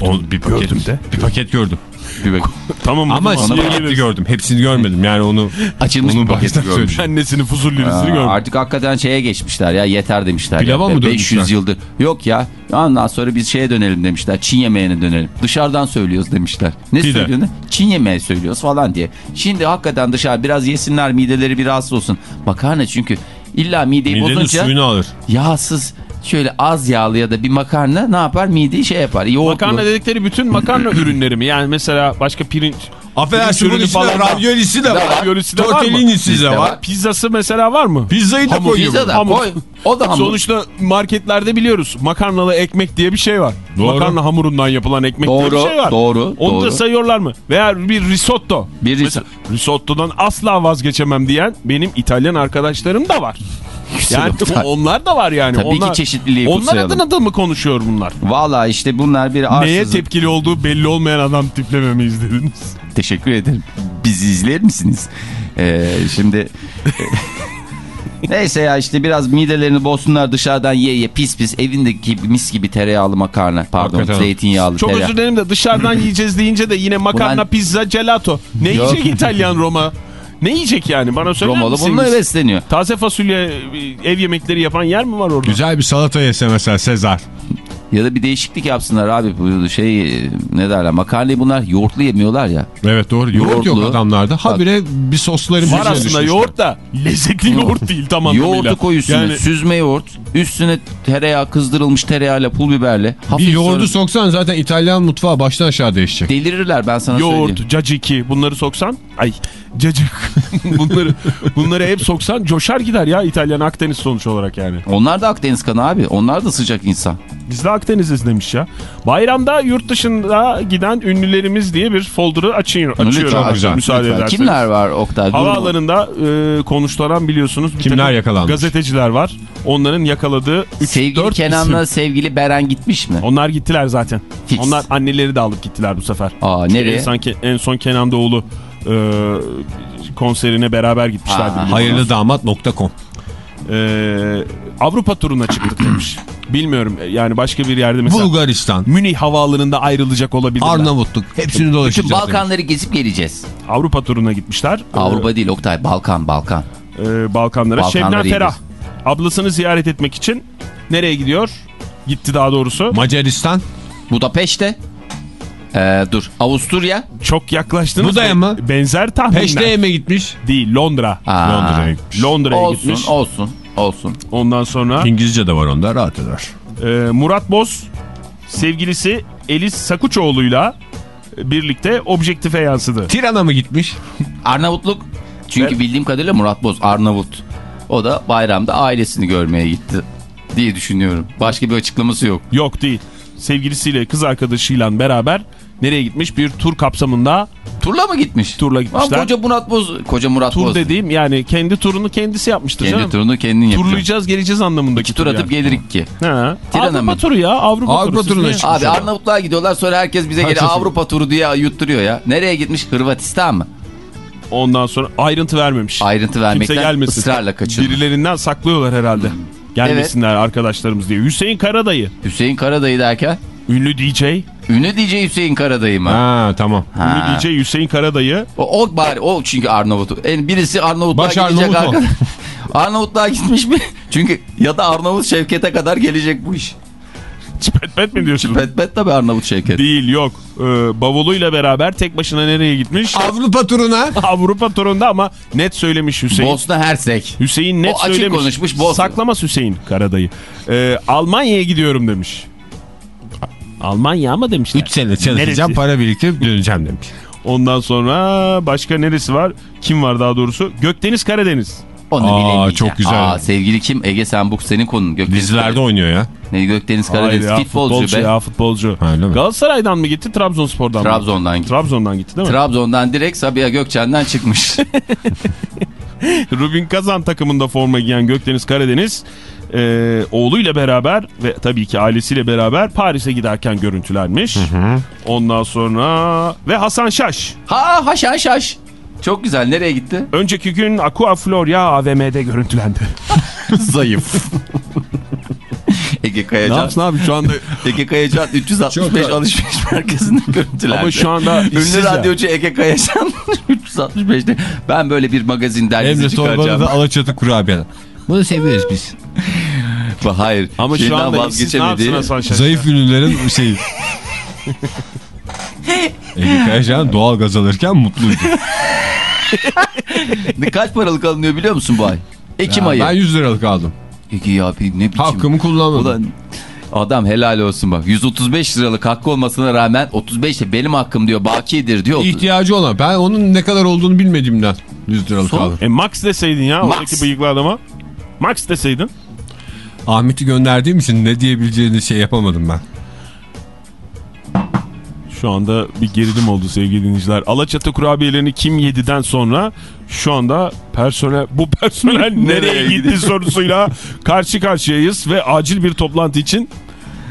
O, bir paket. Gördüm de. Bir paket gördüm. Bir Tamam. Ama spagetti gördüm. Hepsini görmedim. Yani onu Açılmış Onu bir paketi baştan görmüş. Annesini fuzullisini Aa, gördüm. Artık hakikaten şeye geçmişler ya yeter demişler. Pilava ya. mı 500 dönmüşler? yıldır. Yok ya ondan sonra biz şeye dönelim demişler. Çin yemeğine dönelim. Dışarıdan söylüyoruz demişler. Ne Pide. söylüyorsun? Çin yemeği söylüyoruz falan diye. Şimdi hakikaten dışarı biraz yesinler mideleri bir rahatsız olsun. Makarna çünkü illa mideyi midenin bozunca suyunu alır. yağsız şöyle az yağlı ya da bir makarna ne yapar? Mideyi şey yapar. Yoğurtlu. Makarna dedikleri bütün makarna ürünleri mi? Yani mesela başka pirinç... Affedersin bunun içinde falan- raviolisi de var. Raviolisi de var mı? Tortellinisi de var. Pizzası mesela var mı? Pizzayı da Hamur, koyuyor. Pizza da Hamur. koy. O da hamur. Sonuçta marketlerde biliyoruz makarnalı ekmek diye bir şey var. Doğru. Makarna hamurundan yapılan ekmek diye Doğru, bir şey var. doğru, Onu doğru. da sayıyorlar mı? Veya bir risotto. Bir ris- Mesela risottodan asla vazgeçemem diyen benim İtalyan arkadaşlarım da var. Yani onlar da var yani. Tabii ki onlar, çeşitliliği Onlar kutsayalım. adına da mı konuşuyor bunlar? Valla işte bunlar bir arsızlık. Neye tepkili olduğu belli olmayan adam tiplememi izlediniz. Teşekkür ederim. Bizi izler misiniz? Ee, şimdi... Neyse ya işte biraz midelerini bozsunlar dışarıdan ye ye pis pis evindeki mis gibi tereyağlı makarna pardon Hakikaten. zeytinyağlı Çok tereyağı. özür dilerim de dışarıdan yiyeceğiz deyince de yine makarna, Ulan- pizza, gelato. Ne Yok. yiyecek İtalyan Roma? Ne yiyecek yani? Bana söyler Romalı misiniz? bununla besleniyor. Taze fasulye e, ev yemekleri yapan yer mi var orada? Güzel bir salata yese mesela Sezar. Ya da bir değişiklik yapsınlar abi bu şey ne derler makarnayı bunlar yoğurtlu yemiyorlar ya. Evet doğru. Yoğurt Yoğurtlu. yok adamlarda. Habire bir sosların Var aslında düşmüşler. yoğurt da lezzetli yoğurt değil tam anlamıyla. Yoğurtu koy üstüne Yani süzme yoğurt üstüne tereyağı kızdırılmış tereyağıyla pul biberle. Bir yoğurdu sonra- soksan zaten İtalyan mutfağı baştan aşağı değişecek. Delirirler ben sana söyleyeyim. yoğurt, caciki bunları soksan ay cacık bunları bunları hep soksan coşar gider ya İtalyan Akdeniz sonuç olarak yani. Onlar da Akdeniz kanı abi. Onlar da sıcak insan. Biz de Akdeniz'iz demiş ya. Bayramda yurt dışında giden ünlülerimiz diye bir folder'ı açıyorum. Lütfen, açıyorum güzel. müsaade Lütfen. ederseniz. Kimler var Oktay? Havaalanında e, konuşturan biliyorsunuz. Bir Kimler yakalanmış? Gazeteciler var. Onların yakaladığı 3-4 Sevgili Kenan'la sevgili Beren gitmiş mi? Onlar gittiler zaten. Fix. Onlar anneleri de alıp gittiler bu sefer. Aa nereye? En, sanki, en son Kenan Doğulu e, konserine beraber gitmişlerdi. Ha, Hayırlıdamat.com E, Avrupa turuna çıktık demiş. Bilmiyorum yani başka bir yerde mesela Bulgaristan, Münih havaalanında ayrılacak olabilirler. Arnavutluk hepsini Bütün dolaşacağız. demiş. Balkanları gezip geleceğiz. Avrupa turuna gitmişler. Avrupa değil Oktay Balkan Balkan. Ee, Balkanlara. Balkanları Şebnem iyidir. Ferah ablasını ziyaret etmek için nereye gidiyor? Gitti daha doğrusu. Macaristan, Budapeşte. Ee, dur. Avusturya. Çok yaklaştınız. Budaya mı? Benzer tahminler. Peşteye mi gitmiş? Değil Londra. Londra'ya gitmiş. Londra'ya olsun, gitmiş. olsun, olsun. Ondan sonra İngilizce de var onda rahat eder. e, Murat Boz sevgilisi Elis Sakuçoğlu'yla birlikte objektife yansıdı. Tirana mı gitmiş? Arnavutluk. Çünkü Evet. bildiğim kadarıyla Murat Boz Arnavut. O da bayramda ailesini görmeye gitti diye düşünüyorum. Başka bir açıklaması yok. Yok değil. Sevgilisiyle kız arkadaşıyla beraber nereye gitmiş? Bir tur kapsamında Turla mı gitmiş? Turla Ama gitmişler. koca Murat Boz, koca Murat tur Boz. dediğim yani kendi turunu kendisi yapmıştır Kendi canım. turunu kendin yapacak. Turlayacağız geleceğiz anlamındaki İki tur tur atıp yani. gelirik ki. Ha. Tirana Avrupa mı? turu ya. Avrupa, Avrupa turu. Siz çıkmış. Abi Arnavutluğa gidiyorlar sonra herkes bize geliyor Avrupa turu diye yutturuyor ya. Nereye gitmiş? Hırvatistan mı? Ondan sonra ayrıntı vermemiş. Ayrıntı Kimse vermekten gelmesin. ısrarla kaçırmış. Birilerinden saklıyorlar herhalde. Gelmesinler arkadaşlarımız diye. Hüseyin Karadayı. Hüseyin Karadayı derken Ünlü DJ. Ünlü DJ Hüseyin Karadayı mı? Ha tamam. Ha. Ünlü DJ Hüseyin Karadayı. O, o bari o çünkü Arnavut. En birisi Arnavutluğa Baş gidecek Arnavut o. arkadaş. Arnavutluğa gitmiş mi? Çünkü ya da Arnavut Şevket'e kadar gelecek bu iş. Çipet pet mi diyorsun? Pet pet tabii Arnavut Şevket. Değil yok. Ee, bavuluyla beraber tek başına nereye gitmiş? Avrupa turuna. Avrupa turunda ama net söylemiş Hüseyin. Bosna Hersek. Hüseyin net O açık söylemiş. konuşmuş, Bosna. Saklamaz Hüseyin Karadayı. Ee, Almanya'ya gidiyorum demiş. Almanya mı demişler? 3 sene çalışacağım Neresi? para biriktirip döneceğim demiş. Ondan sonra başka neresi var? Kim var daha doğrusu? Gökdeniz Karadeniz. Onu Aa, bilemeyeceğim. çok güzel. Aa, sevgili kim? Ege sen bu senin konun. Gökdeniz Dizilerde Karadeniz. oynuyor ya. Ne Gökdeniz Karadeniz Hayır ya, futbolcu, be. ya futbolcu. Mi? Galatasaray'dan mı gitti Trabzonspor'dan mı? Trabzon'dan gitti. Trabzon'dan gitti değil mi? Trabzon'dan direkt Sabiha Gökçen'den çıkmış. Rubin Kazan takımında forma giyen Gökdeniz Karadeniz e, oğluyla beraber ve tabii ki ailesiyle beraber Paris'e giderken görüntülenmiş. Ondan sonra ve Hasan Şaş. ha haşan şaş. Çok güzel. Nereye gitti? Önceki gün Aqua Floria AVM'de görüntülendi. Zayıf. Ege ne Kayacan. yapsın abi şu anda Ege Kayacan 365 Çok- alışveriş merkezinde görüntülendi. ama şu anda Ünlü radyocu Ege Kayacan 365'te ben böyle bir magazin dergisi Emre çıkaracağım. da Alaçatı kurabiye. Bunu seviyoruz biz. Hayır. Ama şu anda Şaş? Zayıf ünlülerin şeyi. Ege Kayacan doğal gaz alırken mutluydu. Ne, kaç paralık alınıyor biliyor musun bu ay? Ekim Ya, ayı. ben 100 liralık aldım. Ege ya bir ne biçim. Hakkımı kullanmadım. Ulan adam helal olsun bak. 135 liralık hakkı olmasına rağmen 35 de benim hakkım diyor. Bakidir diyor. İhtiyacı olan. Ben onun ne kadar olduğunu bilmediğimden 100 liralık Son- aldım. E Max deseydin ya Max. oradaki bıyıklı adama. Max deseydin. Ahmet'i gönderdiğim için ne diyebileceğini şey yapamadım ben. Şu anda bir gerilim oldu sevgili dinleyiciler. Alaçatı kurabiyelerini kim yediden sonra şu anda personel bu personel nereye gitti sorusuyla karşı karşıyayız ve acil bir toplantı için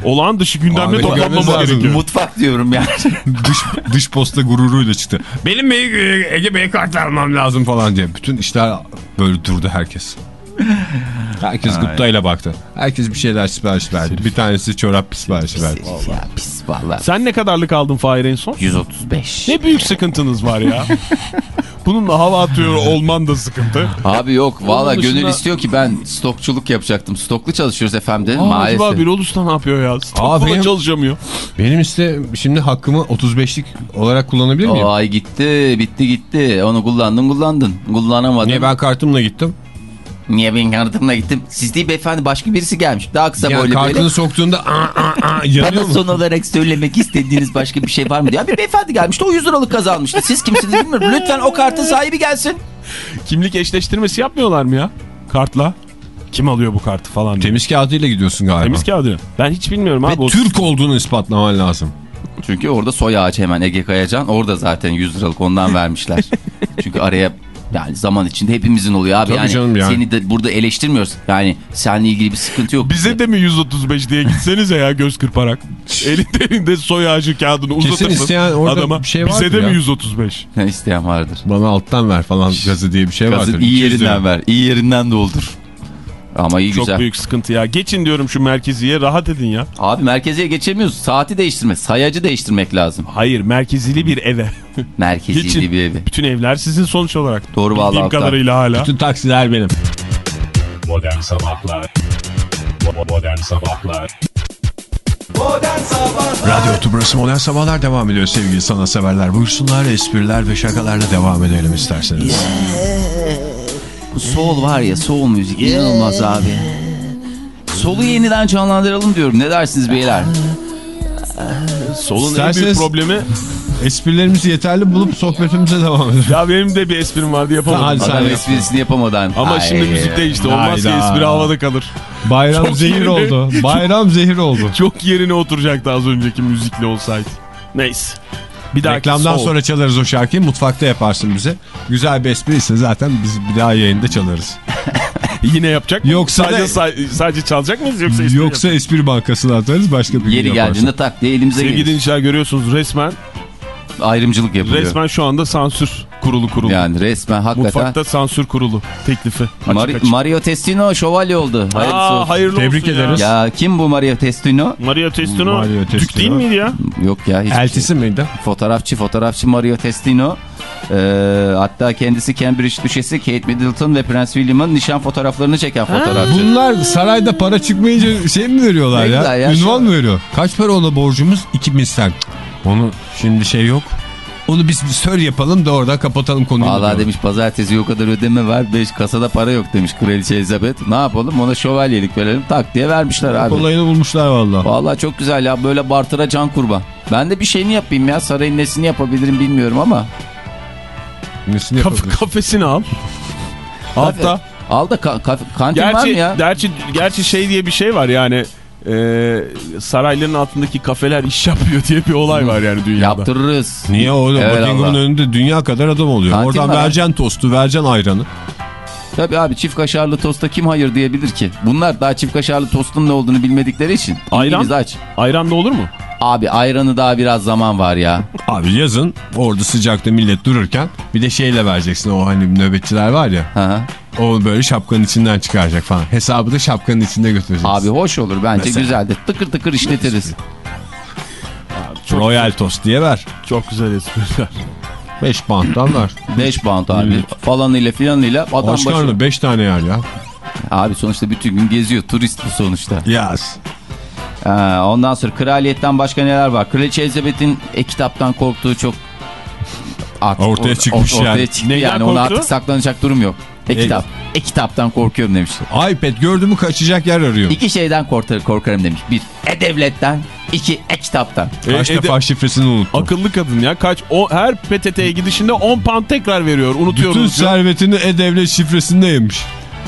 olağan dışı gündemle toplanmamız lazım. gerekiyor. Mutfak diyorum yani. dış, dış posta gururuyla çıktı. Benim Ege, Ege Bey kart almam lazım falan diye. Bütün işler böyle durdu herkes. Herkes gıptayla baktı. Herkes bir şeyler sipariş verdi. Bir tanesi çorap siparişi verdi. ya pis valla. Sen ne kadarlık aldın Fahir en son? 135. Ne büyük sıkıntınız var ya. Bununla hava atıyor olman da sıkıntı. Abi yok valla dışında- gönül istiyor ki ben stokçuluk yapacaktım. Stoklu çalışıyoruz efendim Aa, maalesef. acaba bir Ulus'ta ne yapıyor ya? Falan benim- çalışamıyor. Benim işte şimdi hakkımı 35'lik olarak kullanabilir miyim? Ay gitti bitti gitti. Onu kullandın kullandın. Kullanamadın. Niye ben kartımla gittim? Niye ben kartımla gittim? Siz değil beyefendi başka birisi gelmiş. Daha kısa Yani boylu kartını böyle. soktuğunda aa, aa, aa, yanıyor Bana mu? son olarak söylemek istediğiniz başka bir şey var mı diye. Bir beyefendi gelmişti o 100 liralık kazanmıştı. Siz kimsiniz bilmiyorum. Lütfen o kartın sahibi gelsin. Kimlik eşleştirmesi yapmıyorlar mı ya? Kartla. Kim alıyor bu kartı falan diye. Temiz kağıdıyla gidiyorsun galiba. Temiz kağıdı. Ben hiç bilmiyorum abi. Ve O- Türk olduğunu ispatlaman lazım. Çünkü orada soy ağacı hemen Ege Kayacan. Orada zaten 100 liralık ondan vermişler. Çünkü araya yani zaman içinde hepimizin oluyor abi. Tabii yani, canım yani. Seni de burada eleştirmiyoruz. Yani seninle ilgili bir sıkıntı yok. Bize de mi 135 diye gitsenize ya göz kırparak. elinde elinde soy ağacı kağıdını uzatırsın. isteyen orada adama. bir şey Bize de mi ya. 135? Ne isteyen vardır. Bana alttan ver falan gazı diye bir şey Gazı vardır. iyi 200 lira. yerinden ver. iyi yerinden doldur. Ama iyi Çok güzel. büyük sıkıntı ya. Geçin diyorum şu merkeziye rahat edin ya. Abi merkeziye geçemiyoruz. Saati değiştirme. Sayacı değiştirmek lazım. Hayır merkezili bir eve. Merkezili Geçin. bir evi. Bütün evler sizin sonuç olarak. Doğru vallahi Bildiğim Oktay. kadarıyla hala. Bütün taksiler benim. Modern Sabahlar Bo- Modern Sabahlar Radyo Tübrası Modern Sabahlar devam ediyor sevgili sanatseverler. Buyursunlar espriler ve şakalarla devam edelim isterseniz. Bu soul var ya soul müzik inanılmaz abi. Solu yeniden canlandıralım diyorum. Ne dersiniz beyler? Solun en büyük İsterseniz- problemi Esprilerimizi yeterli bulup sohbetimize devam edelim. ya benim de bir esprim vardı yapamadım. Hadi sen Adam yap. esprisini yapamadan. Ama Ay. şimdi müzik değişti. Olmaz ki Hayda. espri havada kalır. Bayram Çok zehir iyi. oldu. Bayram zehir oldu. Çok yerine oturacaktı az önceki müzikle olsaydı. Neyse. Bir dahaki Reklamdan sonra çalarız o şarkıyı. Mutfakta yaparsın bize. Güzel bir espri ise zaten biz bir daha yayında çalarız. Yine yapacak mı? Yoksa sadece, da- sadece çalacak mıyız yoksa espri Yoksa espri bankasına atarız başka bir gün Yeri yaparsın. geldiğinde tak diye elimize Sevgili gelir. dinleyiciler görüyorsunuz resmen Ayrımcılık yapılıyor. resmen şu anda sansür kurulu kurulu. Yani resmen hakikaten. Mutfakta sansür kurulu teklifi. Açık Mari- açık. Mario Testino şövalye oldu. Hayırlısı Aa, olsun. hayırlı Tebrik olsun ederiz. Ya kim bu Mario Testino? Mario Testino, Mario Testino. değil miydi ya? Yok ya hiç. Eltisi miydi? Fotoğrafçı, fotoğrafçı Mario Testino. Ee, hatta kendisi Cambridge Düşesi Kate Middleton ve Prince William'ın nişan fotoğraflarını çeken fotoğrafçı. Bunlar sarayda para çıkmayınca şey mi veriyorlar ya? ya, Ünvan şu- mı veriyor? Kaç para ona borcumuz? 2000 sterlin. Onu şimdi şey yok. Onu biz bir sör yapalım da orada kapatalım konuyu. Valla demiş pazartesi o kadar ödeme var. Beş kasada para yok demiş Kraliçe Elizabeth. Ne yapalım ona şövalyelik verelim. Tak diye vermişler abi. Kolayını bulmuşlar valla. Valla çok güzel ya böyle bartıra can kurban. Ben de bir şeyini yapayım ya sarayın nesini yapabilirim bilmiyorum ama. Nesini Kaf- kafesini al. Altta. Al da ka- ka- kantin var mı Gerçi, ya? gerçi, gerçi şey diye bir şey var yani e, sarayların altındaki kafeler iş yapıyor diye bir olay var yani dünyada. Yaptırırız. Niye orada Evet, Buckingham'ın önünde dünya kadar adam oluyor. Kantin Oradan var. vereceksin tostu, vereceksin ayranı. Tabii abi çift kaşarlı tosta kim hayır diyebilir ki? Bunlar daha çift kaşarlı tostun ne olduğunu bilmedikleri için. Ayran? Aç. Ayran da olur mu? Abi ayranı daha biraz zaman var ya. Abi yazın orada sıcakta millet dururken bir de şeyle vereceksin o hani nöbetçiler var ya. Hı hı. O böyle şapkanın içinden çıkaracak falan. Hesabı da şapkanın içinde götüreceksin. Abi hoş olur bence Mesela. güzeldir. Tıkır tıkır işletiriz. Royal tost diye ver. Çok güzel espriler. 5 pound'dan ver. 5 pound abi. Falanıyla filanıyla adam Aç başı. karnı 5 tane yer ya. Abi sonuçta bütün gün geziyor. Turist bu sonuçta. Yaz. Ha, ondan sonra kraliyetten başka neler var? Kraliçe Elizabeth'in e-kitaptan korktuğu çok artık Ortaya çıkmış ortaya yani. çıktı Neyden yani. Ona korktu? artık saklanacak durum yok. E-kitap. E-kitaptan korkuyorum demiş. iPad gördü mü kaçacak yer arıyor. İki şeyden korkar, korkarım demiş. Bir, e-devletten. iki e-kitaptan. Kaç E, defa şifresini unuttu. Akıllı kadın ya. Kaç o her PTT'ye gidişinde 10 pound tekrar veriyor. Unutuyorum. Bütün unutuyor. servetini e-devlet şifresinde yemiş.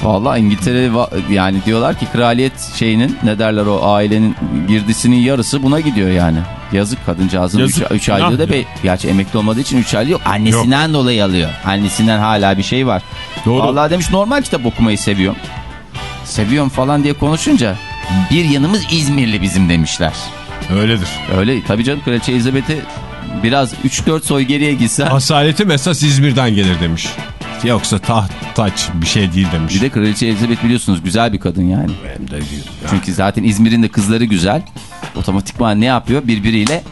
Vallahi İngiltere yani diyorlar ki kraliyet şeyinin ne derler o ailenin girdisinin yarısı buna gidiyor yani. Yazık kadıncağızın Yazık. 3 aylığı da be, gerçi emekli olmadığı için 3 aylığı yok. Annesinden dolayı alıyor. Annesinden hala bir şey var. Doğru. Vallahi demiş normal kitap okumayı seviyorum. Seviyorum falan diye konuşunca bir yanımız İzmirli bizim demişler. Öyledir. Öyle tabii canım Kraliçe Elizabeth'i biraz 3-4 soy geriye gitsen. Asaletim esas İzmir'den gelir demiş. Yoksa taht taç bir şey değil demiş. Bir de Kraliçe Elizabeth biliyorsunuz güzel bir kadın yani. Çünkü zaten İzmir'in de kızları güzel. Otomatikman ne yapıyor? Birbiriyle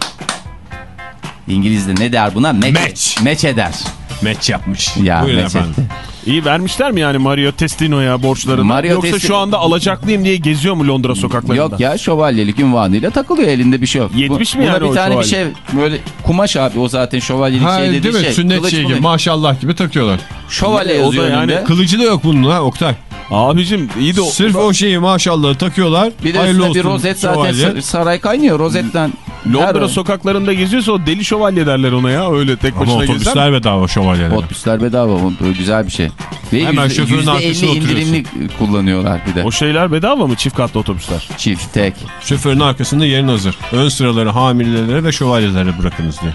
İngiliz'de ne der buna? Meç. Match. Meç eder. Meç yapmış. Ya Buyurun meç efendim. etti. İyi vermişler mi yani Mario Testino'ya borçlarını? Mario Yoksa Testi- şu anda alacaklıyım diye geziyor mu Londra sokaklarında? Yok ya şövalyelik ünvanıyla takılıyor elinde bir şey yok. Yetmiş mi Buna yani bir tane bir şövalye? şey böyle kumaş abi o zaten şövalyelik Ha, şey dediği değil mi? şey. Sünnet şeyi gibi maşallah gibi takıyorlar. Şövalye yazıyor yani önünde. Kılıcı da yok bunun ha Oktay. Abicim iyi de. Sırf o şeyi maşallah takıyorlar. Bir de Hayırlı üstüne bir olsun rozet zaten şövalye. saray kaynıyor rozetten. Londra Her- sokaklarında geziyorsa o deli şövalye derler ona ya. Öyle tek Ama başına gezer. otobüsler bedava şövalyeler. Otobüsler bedava güzel bir şey. Ve Hemen yüzde- şoförün arkasına indirimli kullanıyorlar bir de. O şeyler bedava mı çift katlı otobüsler? Çift tek. Şoförün arkasında yerin hazır. Ön sıraları hamilelere ve şövalyelere bırakınız diye.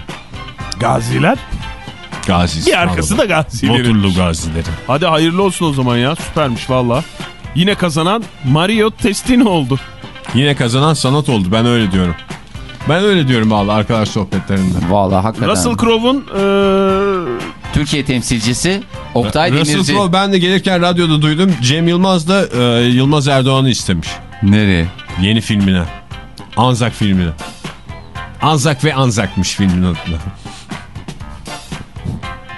Gaziler. Gazi. Bir arkası da gazilerin. Motorlu gazileri. Hadi hayırlı olsun o zaman ya. Süpermiş valla. Yine kazanan Mario Testino oldu. Yine kazanan sanat oldu ben öyle diyorum. Ben öyle diyorum valla arkadaş sohbetlerinde. Vallahi hakikaten. Russell Crowe'un eee, Türkiye temsilcisi Oktay Russell Demirci. Crowe ben de gelirken radyoda duydum. Cem Yılmaz da e, Yılmaz Erdoğan'ı istemiş. Nereye? Yeni filmine. Anzak filmine. Anzak ve Anzak'mış filmin adı.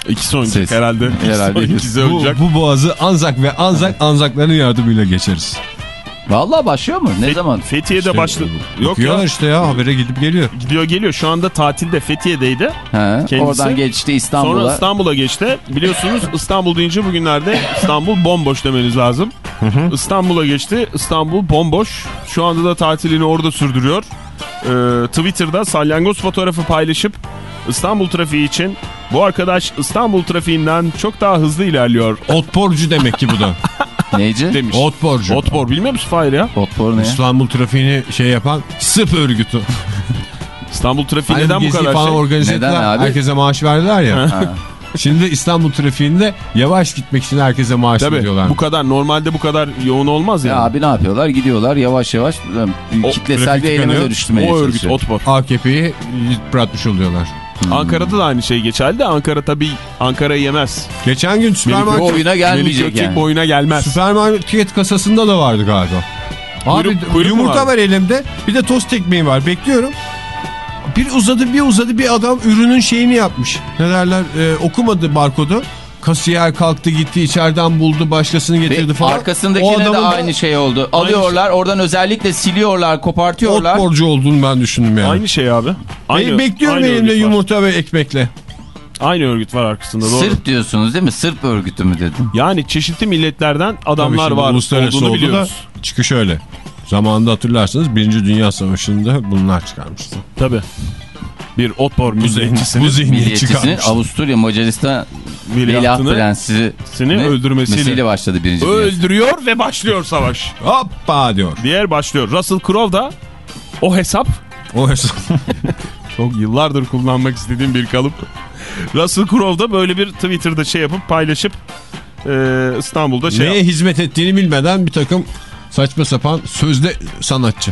ikisi oynayacak herhalde. Herhalde. İkisi, ikisi Bu, bu boğazı Anzak ve Anzak Anzakların yardımıyla geçeriz. Vallahi başlıyor mu? Ne Fe- zaman? Fethiye'de başladı. Yok ya. işte ya habere gidip geliyor. Gidiyor geliyor. Şu anda tatilde Fethiye'deydi. He, Kendisi- oradan geçti Sonra İstanbul'a. İstanbul'a geçti. Biliyorsunuz İstanbul deyince bugünlerde İstanbul bomboş demeniz lazım. İstanbul'a geçti. İstanbul bomboş. Şu anda da tatilini orada sürdürüyor. Ee, Twitter'da salyangoz fotoğrafı paylaşıp İstanbul trafiği için bu arkadaş İstanbul trafiğinden çok daha hızlı ilerliyor Otporcu demek ki bu da. Neyci? demiş. Otporcu. Otpor bilmiyor musun Fahir ya? Otpor ne ya? İstanbul trafiğini şey yapan SIP örgütü. İstanbul trafiği Hani neden bu kadar falan şey? organize Neden ettiler. abi? Herkese maaş verdiler ya. Şimdi İstanbul trafiğinde yavaş gitmek için herkese maaş Tabii veriyorlar. bu kadar normalde bu kadar yoğun olmaz Ya yani. abi ne yapıyorlar? Gidiyorlar yavaş yavaş e, O kitlesel bir eyleme dönüştürmeye o örgüt. Otpor. AKP'yi yıpratmış oluyorlar. Ankara'da da aynı şey geçerli de Ankara tabii Ankara yemez. Geçen gün süpermarket, oyuna Melik gelmeyecek yani. boyuna gelmez. süpermarket kasasında da vardı galiba. Abi Kuyruk- kuyruk mu yumurta var elimde bir de tost ekmeği var bekliyorum. Bir uzadı bir uzadı bir adam ürünün şeyini yapmış. Ne derler e, okumadı barkodu. Kasiyer kalktı gitti içeriden buldu başkasını getirdi Ve falan. Arkasındakine de aynı şey oldu. Alıyorlar oradan özellikle siliyorlar, kopartıyorlar. Ot borcu olduğunu ben düşündüm yani. Aynı şey abi. Aynı, Be- Bekliyorum aynı elimde var. yumurta ve ekmekle. Aynı örgüt var arkasında doğru. Sırp diyorsunuz değil mi? Sırp örgütü mü dedim? Yani çeşitli milletlerden adamlar var uluslararası olduğunu oldu biliyoruz. Da, çıkış öyle. Zamanında hatırlarsanız Birinci Dünya Savaşı'nda bunlar çıkarmıştı. Tabii. Bir zihniyet Milliyetçisinin çıkarmıştı. Avusturya Macaristan Veliaht Prensini öldürmesiyle Mesiyle başladı birinci dünya. öldürüyor ve başlıyor savaş. Hoppa diyor. Diğer başlıyor. Russell Crowe da o hesap O hesap. çok yıllardır kullanmak istediğim bir kalıp. Russell Crowe da böyle bir Twitter'da şey yapıp paylaşıp e, İstanbul'da şey Neye hizmet ettiğini bilmeden bir takım saçma sapan sözde sanatçı.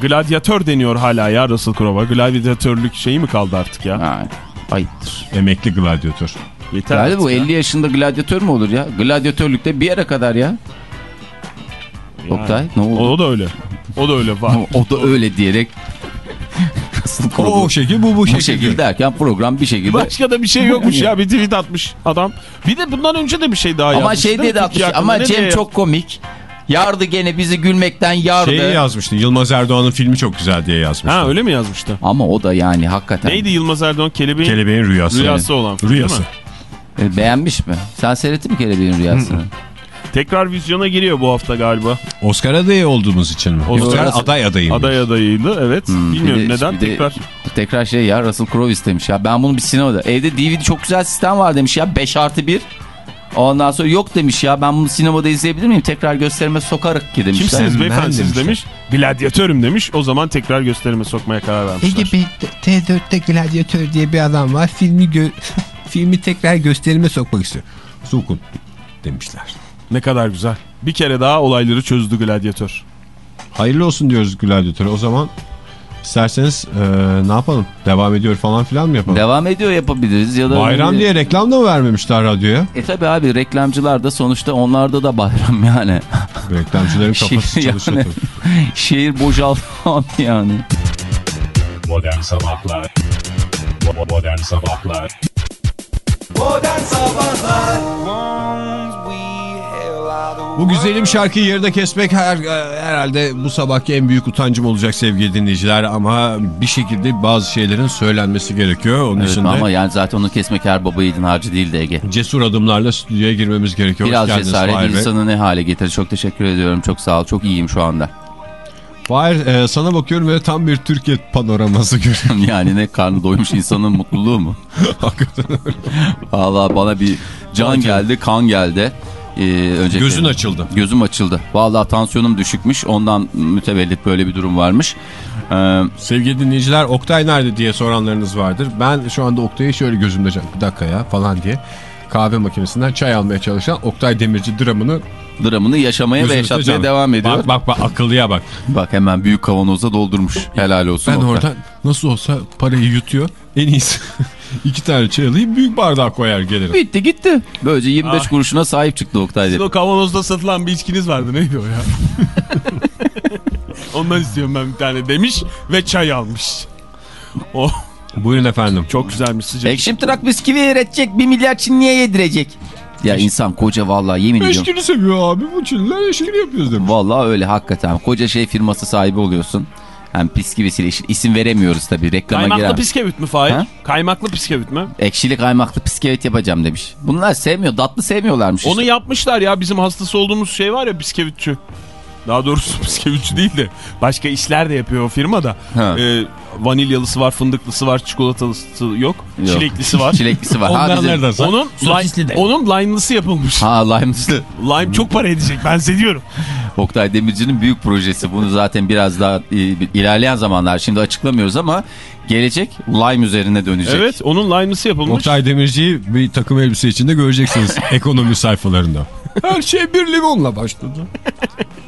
Gladyatör deniyor hala ya Russell Crowe'a. Gladyatörlük şeyi mi kaldı artık ya? Ha, ayıptır. Emekli gladyatör. Yeter artık bu ya. 50 yaşında gladyatör mü olur ya? Gladyatörlükte bir yere kadar ya. Yani. Oktay ne oldu? O da öyle. O da öyle var. O, da öyle diyerek O, o şekil bu bu bu şekil. şekilde derken program bir şekilde. Başka da bir şey yokmuş ya bir tweet atmış adam. Bir de bundan önce de bir şey daha ama yazmış. şey değil diye mi? de atmış. Ama Cem diye- çok komik. Yardı gene bizi gülmekten yardı. Şeyi yazmıştı. Yılmaz Erdoğan'ın filmi çok güzel diye yazmıştı. Ha öyle mi yazmıştı? Ama o da yani hakikaten. Neydi Yılmaz Erdoğan kelebeğin Kelebeğin rüyası. rüyası olan Rüyası. E, Beğenmiş mi? Sen seyrettin mi Kelebeğin Rüyası'nı? Tekrar vizyona giriyor bu hafta galiba. Oscar adayı olduğumuz için mi? Oscar Oscar aday adayım. Aday adayıydı evet. Hmm, Bilmiyorum de- neden bir de- tekrar. Tekrar şey ya Russell Crowe istemiş ya. Ben bunu bir sinemada. Evde DVD çok güzel sistem var demiş ya. 5 artı 1. Ondan sonra yok demiş ya ben bunu sinemada izleyebilir miyim? Tekrar gösterime sokarak ki demişler. Kimsiniz beyefendi siz demiş. Gladyatörüm demiş. O zaman tekrar gösterime sokmaya karar vermişler. Ege Bey T4'te gladyatör diye bir adam var. Filmi gö filmi tekrar gösterime sokmak istiyor. Sokun demişler. Ne kadar güzel. Bir kere daha olayları çözdü gladyatör. Hayırlı olsun diyoruz gladyatöre. O zaman isterseniz eee, ne yapalım? Devam ediyor falan filan mı yapalım? Devam ediyor yapabiliriz ya da... Bayram diye reklam da mı vermemişler radyoya? E tabi abi reklamcılar da sonuçta onlarda da bayram yani. Reklamcıların kafası çalışıyor. yani-. Şehir boşaldı abi yani. Modern Sabahlar Bo- Modern Sabahlar Bu güzelim şarkıyı yarıda kesmek her, herhalde bu sabahki en büyük utancım olacak sevgili dinleyiciler. Ama bir şekilde bazı şeylerin söylenmesi gerekiyor. Onun Evet, için de ama yani zaten onu kesmek her baba yiğidin harcı değil de Ege. cesur adımlarla stüdyoya girmemiz gerekiyor. Biraz cesaret insanı ne hale getirir. Çok teşekkür ediyorum. Çok sağ ol. Çok iyiyim şu anda. Fahir e, sana bakıyorum ve tam bir Türkiye panoraması görüyorum. yani ne karnı doymuş insanın mutluluğu mu? Hakikaten öyle. Valla bana bir can geldi, kan geldi. Önceki... Gözün açıldı. Gözüm açıldı. Valla tansiyonum düşükmüş. Ondan mütevellit böyle bir durum varmış. Ee, Sevgili dinleyiciler Oktay nerede diye soranlarınız vardır. Ben şu anda Oktay'ı şöyle gözümde can- bir dakika ya falan diye kahve makinesinden çay almaya çalışan Oktay Demirci dramını dramını yaşamaya ve yaşatmaya canlı. devam ediyor. Bak bak bak akıllıya bak. Bak hemen büyük kavanoza doldurmuş. Helal olsun. Ben Oktay. oradan nasıl olsa parayı yutuyor. En iyisi iki tane çay alayım büyük bardağa koyar gelirim. Bitti gitti. Böylece 25 kuruşuna sahip çıktı Oktay. Sizin o kavanozda satılan bir içkiniz vardı neydi o ya? Ondan istiyorum ben bir tane demiş ve çay almış. O Buyurun efendim. çok güzelmiş sıcak. Ekşim Trak bisküvi üretecek 1 milyar Çinli'ye yedirecek. Ya insan koca vallahi yemin ediyorum. Eşkili seviyor abi bu Çinliler eşkili yapıyoruz demiş. Vallahi öyle hakikaten. Koca şey firması sahibi oluyorsun. Hem bisküvisiyle iş- isim veremiyoruz tabii reklama Kaymaklı bisküvit mi Fahir? Ha? Kaymaklı bisküvit mi? Ekşili kaymaklı bisküvit yapacağım demiş. Bunlar sevmiyor tatlı sevmiyorlarmış Onu işte. yapmışlar ya bizim hastası olduğumuz şey var ya bisküvitçi. Daha doğrusu bisküvitçi değil de başka işler de yapıyor o firmada. Ha. Ee, vanilyalısı var, fındıklısı var, çikolatalısı yok, Yok. çileklisi var. Çileklisi var. Ha, Ondan bizim- nereden sen? onun Sosisli de. onun lime'lısı yapılmış. Ha lime'sı. Lime çok para edecek ben size diyorum. Oktay Demirci'nin büyük projesi. Bunu zaten biraz daha e, ilerleyen zamanlar şimdi açıklamıyoruz ama gelecek lime üzerine dönecek. Evet onun lime'lısı yapılmış. Oktay Demirci'yi bir takım elbise içinde göreceksiniz ekonomi sayfalarında. Her şey bir limonla başladı.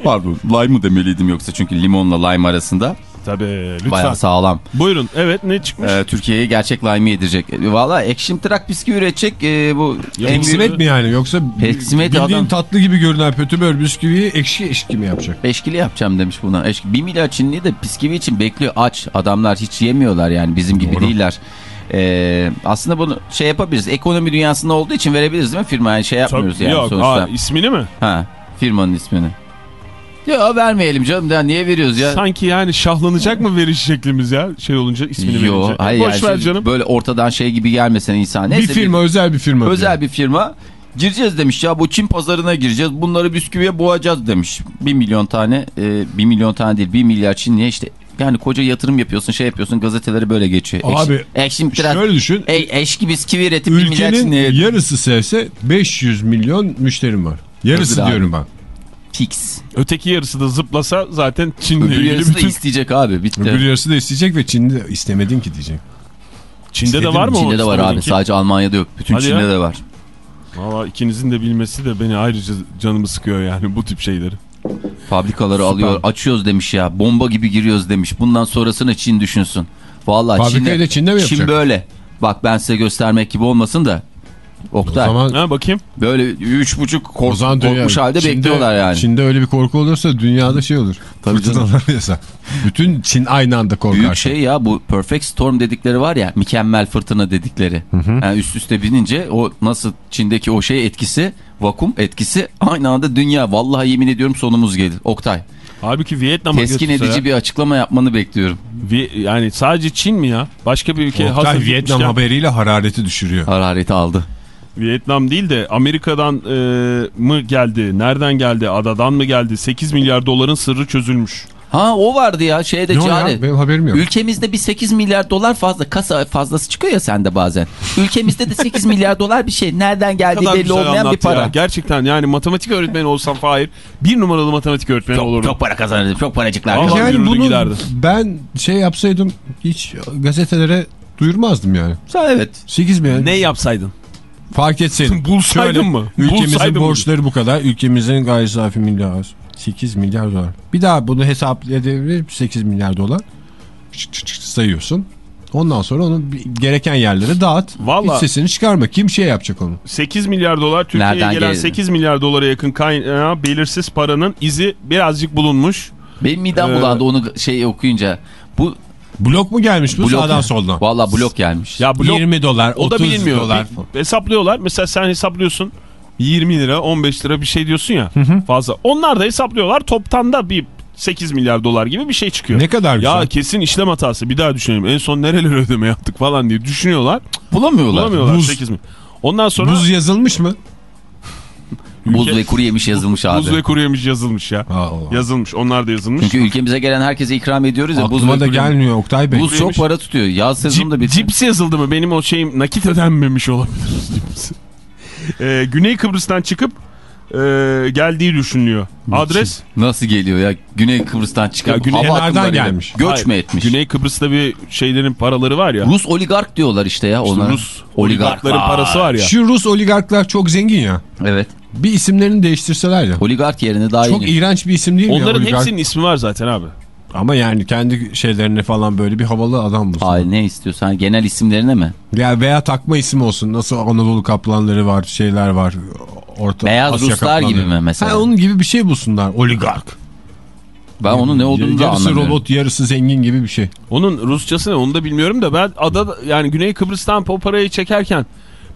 Pardon lime mı demeliydim yoksa çünkü limonla lime arasında Tabii lütfen. bayağı sağlam. Buyurun evet ne çıkmış? Ee, Türkiye'ye gerçek lime'ı yedirecek. E, Valla ekşim tırak bisküvi üretecek. e, bu Peksimet mi yani yoksa Peksimet bildiğin adam- tatlı gibi görünen pötübör bisküviyi ekşi ekşi mi yapacak? Eşkili yapacağım demiş buna. Eşki. Bir milyar Çinli de bisküvi için bekliyor aç. Adamlar hiç yemiyorlar yani bizim gibi Doğru. değiller. Ee, aslında bunu şey yapabiliriz. Ekonomi dünyasında olduğu için verebiliriz değil mi firma? Yani şey yapmıyoruz Tabii, yani yok, sonuçta. aa, ismini mi? Ha, firmanın ismini. Ya vermeyelim canım. Ya niye veriyoruz ya? Sanki yani şahlanacak mı veriş şeklimiz ya şey olunca ismini Yo, verince. hayır Boş yani ver canım. Böyle ortadan şey gibi gelmesin insan. Neyse, bir firma özel bir firma. Özel bir firma. Gireceğiz demiş ya bu Çin pazarına gireceğiz. Bunları bisküviye boğacağız demiş. 1 milyon tane, e, 1 milyon tane değil 1 milyar Çinliye işte. Yani koca yatırım yapıyorsun şey yapıyorsun gazeteleri böyle geçiyor. Abi, ekşim biraz Şöyle düşün. e, eşki bisküvi üretip 1 milyar Ülkenin yarısı sevse 500 milyon müşterim var. Yarısı abi. diyorum ben. fix. Öteki yarısı da zıplasa zaten Çin'le Öbür ilgili yarısı da bütün... isteyecek abi bitti. Öbür yarısı da isteyecek ve Çin'de istemedin ki diyecek. Çin'de de İstedim. var mı? Çin'de de var abi ki? sadece Almanya'da yok. Bütün Hadi Çin'de ya. de var. Valla ikinizin de bilmesi de beni ayrıca canımı sıkıyor yani bu tip şeyleri. Fabrikaları alıyor açıyoruz demiş ya bomba gibi giriyoruz demiş. Bundan sonrasını Çin düşünsün. Vallahi Fabrikayı Çin'de, Çin'de mi Çin yapacak? böyle. Bak ben size göstermek gibi olmasın da. O Oktay. zaman Ha bakayım. Böyle üç buçuk o zaman dünya- korkmuş halde Çin'de- bekliyorlar yani. Çin'de öyle bir korku olursa dünyada şey olur. Tabii. Fırtınalar yasa. Bütün Çin aynı anda korkar. Büyük şey ya bu perfect storm dedikleri var ya mükemmel fırtına dedikleri. Yani üst üste binince o nasıl Çin'deki o şey etkisi vakum etkisi aynı anda dünya. Vallahi yemin ediyorum sonumuz gelir. Oktay Halbuki Vietnam'a teskin edici ya. bir açıklama yapmanı bekliyorum. Vi- yani sadece Çin mi ya? Başka bir ülke Oktay hazır Vietnam gitmişken- haberiyle harareti düşürüyor. Harareti aldı. Vietnam değil de Amerika'dan e, mı geldi? Nereden geldi? Adadan mı geldi? 8 milyar doların sırrı çözülmüş. Ha o vardı ya şeyde Ne cari. ya? Benim haberim yok. Ülkemizde bir 8 milyar dolar fazla kasa fazlası çıkıyor ya sende bazen. Ülkemizde de 8 milyar dolar bir şey. Nereden Ne geldiği belli olmayan bir para. ya. Gerçekten yani matematik öğretmeni olsam Fahir bir numaralı matematik öğretmeni Çok, olurdum. çok para kazanırdım. Çok paracıklar. Vallahi kazanırdım. yani bunu giderdi. ben şey yapsaydım hiç gazetelere duyurmazdım yani. Sen evet. 8 milyon. Ne yapsaydın? Fark etseydim. Bulsaydın Şöyle, mı? Ülkemizin Bulsaydın mı? borçları bu kadar. Ülkemizin gayri safi milyar. 8 milyar dolar. Bir daha bunu hesaplayabilir 8 milyar dolar. Çık çık çık sayıyorsun. Ondan sonra onu gereken yerlere dağıt. Vallahi- Hiç sesini çıkarma. Kim şey yapacak onu? 8 milyar dolar Türkiye'ye gelen geldi? 8 milyar dolara yakın kaynağı belirsiz paranın izi birazcık bulunmuş. Benim midem Ee, bulandı onu şey okuyunca. Bu Blok mu gelmiş bu blok sağdan soldan? Valla blok gelmiş. Ya blok 20 dolar, o da 30 bilinmiyor. dolar. Hesaplıyorlar. Mesela sen hesaplıyorsun 20 lira 15 lira bir şey diyorsun ya fazla. Onlar da hesaplıyorlar. Toptan da bir 8 milyar dolar gibi bir şey çıkıyor. Ne kadar Ya güzel. kesin işlem hatası bir daha düşünelim. En son nerelere ödeme yaptık falan diye düşünüyorlar. Bulamıyorlar. Bulamıyorlar Buz. 8 mi? Ondan sonra Buz yazılmış mı? Buz ve kuru yemiş yazılmış abi. buz ve kuru yemiş yazılmış ya. Allah. Yazılmış. Onlar da yazılmış. Çünkü ülkemize gelen herkese ikram ediyoruz ya. Buz Aklıma ve da gelmiyor Oktay Bey. Buz çok para tutuyor. Yaz sezonunda bitti. cips yazıldı mı? Benim o şeyim nakit ödenmemiş olabilir. Ee, Güney Kıbrıs'tan çıkıp e, geldiği düşünülüyor. Adres Nasıl geliyor ya? Güney Kıbrıs'tan çıkıp Ya Güney- hava akımlarıyla gelmiş. Göç Hayır, mü etmiş? Güney Kıbrıs'ta bir şeylerin paraları var ya. Rus oligark diyorlar işte ya. İşte Onlar. Rus oligarkların parası var ya. Şu Rus oligarklar çok zengin ya. Evet. Bir isimlerini değiştirseler ya. Oligark yerine daha Çok iyi. iğrenç bir isim değil mi Onların hepsinin ismi var zaten abi. Ama yani kendi şeylerine falan böyle bir havalı adam bulsun. Hayır ne istiyorsan genel isimlerine mi? Ya veya takma isim olsun. Nasıl Anadolu kaplanları var, şeyler var. Orta Beyaz Asya Ruslar kaplanları. gibi mi mesela? Ha, onun gibi bir şey bulsunlar. Oligark. Ben onun ne olduğunu da Yarısı anlamıyorum. robot, yarısı zengin gibi bir şey. Onun Rusçası ne onu da bilmiyorum da ben ada yani Güney Kıbrıs'tan o parayı çekerken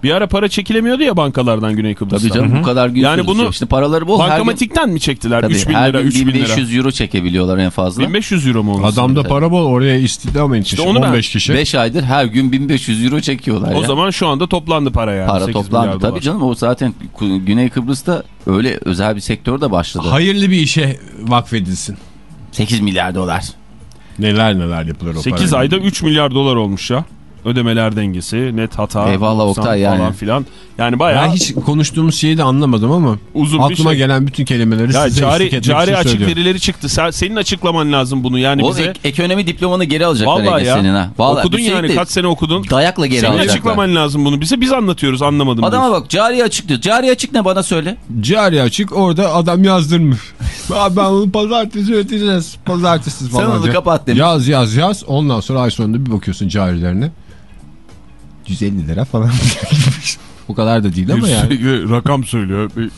Bir ara para çekilemiyordu ya bankalardan Güney Kıbrıs'ta. Tabii canım bu kadar gün Yani bunu İşte paraları bol. Her gün, Bankamatikten mi çektiler? tabii, 3 bin lira, gün 3 bin lira. 1500 euro çekebiliyorlar en fazla. 1500 euro mu? Adamda para bol oraya istihdam için. İşte onu ben- 15 kişi. 5 aydır her gün 1500 euro çekiyorlar O ya. zaman şu anda toplandı para yani. Para 8 toplandı. Tabii dolar. canım o zaten Güney Kıbrıs'ta öyle özel bir sektör de başladı. Hayırlı bir işe vakfedilsin. 8 milyar dolar. Neler neler yapılır o 8 parayla. ayda 3 milyar dolar olmuş ya. Ödemeler dengesi, net hata, Eyvallah Oktay yani. falan filan. Yani bayağı Ben hiç konuştuğumuz şeyi de anlamadım ama uzun bir aklıma şey. gelen bütün kelimeleri Ya size cari, cari açık söylüyorum. verileri çıktı. Sen, senin açıklaman lazım bunu. Yani O bize ek- ekonomi diplomanı geri alacaklar Vallahi ya. senin ha. Vallahi okudun yani sürekli kaç sene okudun. Dayakla geri Senin alacaklar. açıklaman lazım bunu. Bize biz anlatıyoruz anlamadım. Adama diyorsun. bak cari açık diyor. Cari açık ne bana söyle. Cari açık orada adam yazdırmış. Abi ben onu pazartesi ödeyeceğiz. Pazartesi Sen falan. onu diye. kapat demiş. Yaz yaz yaz. Ondan sonra ay sonunda bir bakıyorsun carilerine. 150 lira falan. o kadar da değil ama yani. Sürekli rakam söylüyor. Bir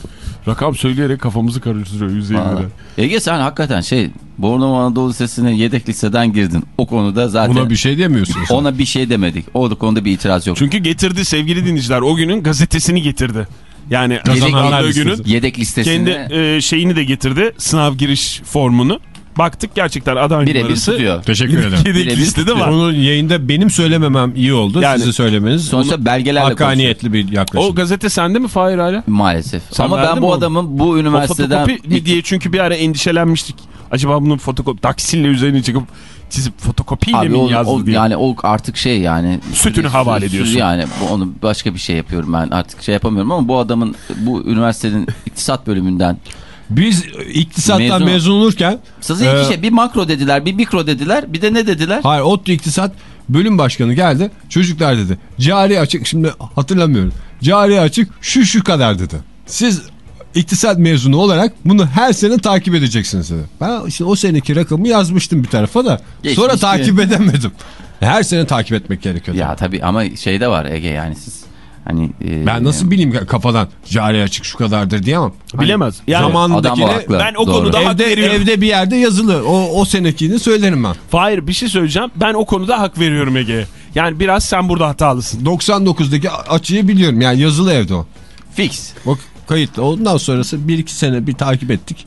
Rakam söyleyerek kafamızı karıştırıyor 150 lira. Ege sen hakikaten şey Bornova Anadolu Lisesi'ne yedek liseden girdin. O konuda zaten Buna bir şey demiyorsunuz. ona bir şey demedik. O konuda bir itiraz yok. Çünkü getirdi sevgili dinleyiciler. O günün gazetesini getirdi. Yani Kazananlar günün. Yedek listesinde kendi e, şeyini de getirdi. Sınav giriş formunu. Baktık gerçekten aday birebir numarası tutuyor. Teşekkür ederim. yedek Birebir listede var. Onu yayında benim söylememem iyi oldu. Yani- Size söylemeniz. Sonuçta belgelerle konuşuyor. Hakkaniyetli bir yaklaşım. O gazete sende mi Fahir hala? Maalesef. Sen Ama ben bu onu? adamın bu O üniversiteden... fotokopi mi diye çünkü bir ara endişelenmiştik. Acaba bunun fotokopi taksinle üzerine çıkıp çizip fotokopiyle Abi mi o, yazdı o- diye. yani o artık şey yani. Sütünü havale ediyorsun. Yani onu başka bir şey yapıyorum ben artık şey yapamıyorum ama bu adamın bu üniversitenin iktisat bölümünden Biz iktisattan Mezun- mezun, olurken Size Ee, iki şey bir makro dediler bir mikro dediler bir de ne dediler? hayır ODTÜ iktisat bölüm başkanı geldi. Çocuklar dedi. Cari açık şimdi hatırlamıyorum. Cari açık şu şu kadar dedi. Siz iktisat mezunu olarak bunu her sene takip edeceksiniz dedi. Ben işte o seneki rakamı yazmıştım bir tarafa da Geçmiş sonra diye. takip edemedim. Her sene takip etmek gerekiyor. Ya tabii ama şey de var Ege yani siz hani e, Ben nasıl bileyim kafadan cari açık şu kadardır diyemem. Bilemez. Yani Zamanındakine ben o Doğru. konuda hak evde, veriyorum. evde bir yerde yazılı. O, o senekini söylerim ben. Fahir bir şey söyleyeceğim. Ben o konuda hak veriyorum Ege'ye. Yani biraz sen burada hatalısın. 99'daki açıyı biliyorum. Yani yazılı evde o. fix. O kayıtlı. Ondan sonrası 1-2 sene bir takip ettik.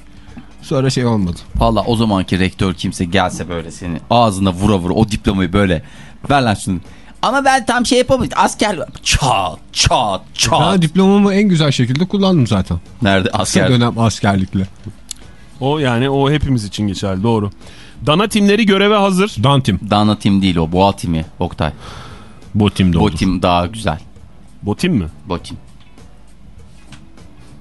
Sonra şey olmadı. Valla o zamanki rektör kimse gelse böyle seni ağzına vura vura o diplomayı böyle ver lan şunu. Ama ben tam şey yapamadım. Asker çat çat çat. Ben diplomamı en güzel şekilde kullandım zaten. Nerede Kısa asker? dönem askerlikle. O yani o hepimiz için geçerli doğru. Dana timleri göreve hazır. Dantim. Dana tim değil o boğa timi Oktay. Botim'de Bu oldu. tim daha güzel. Botim mi? Bu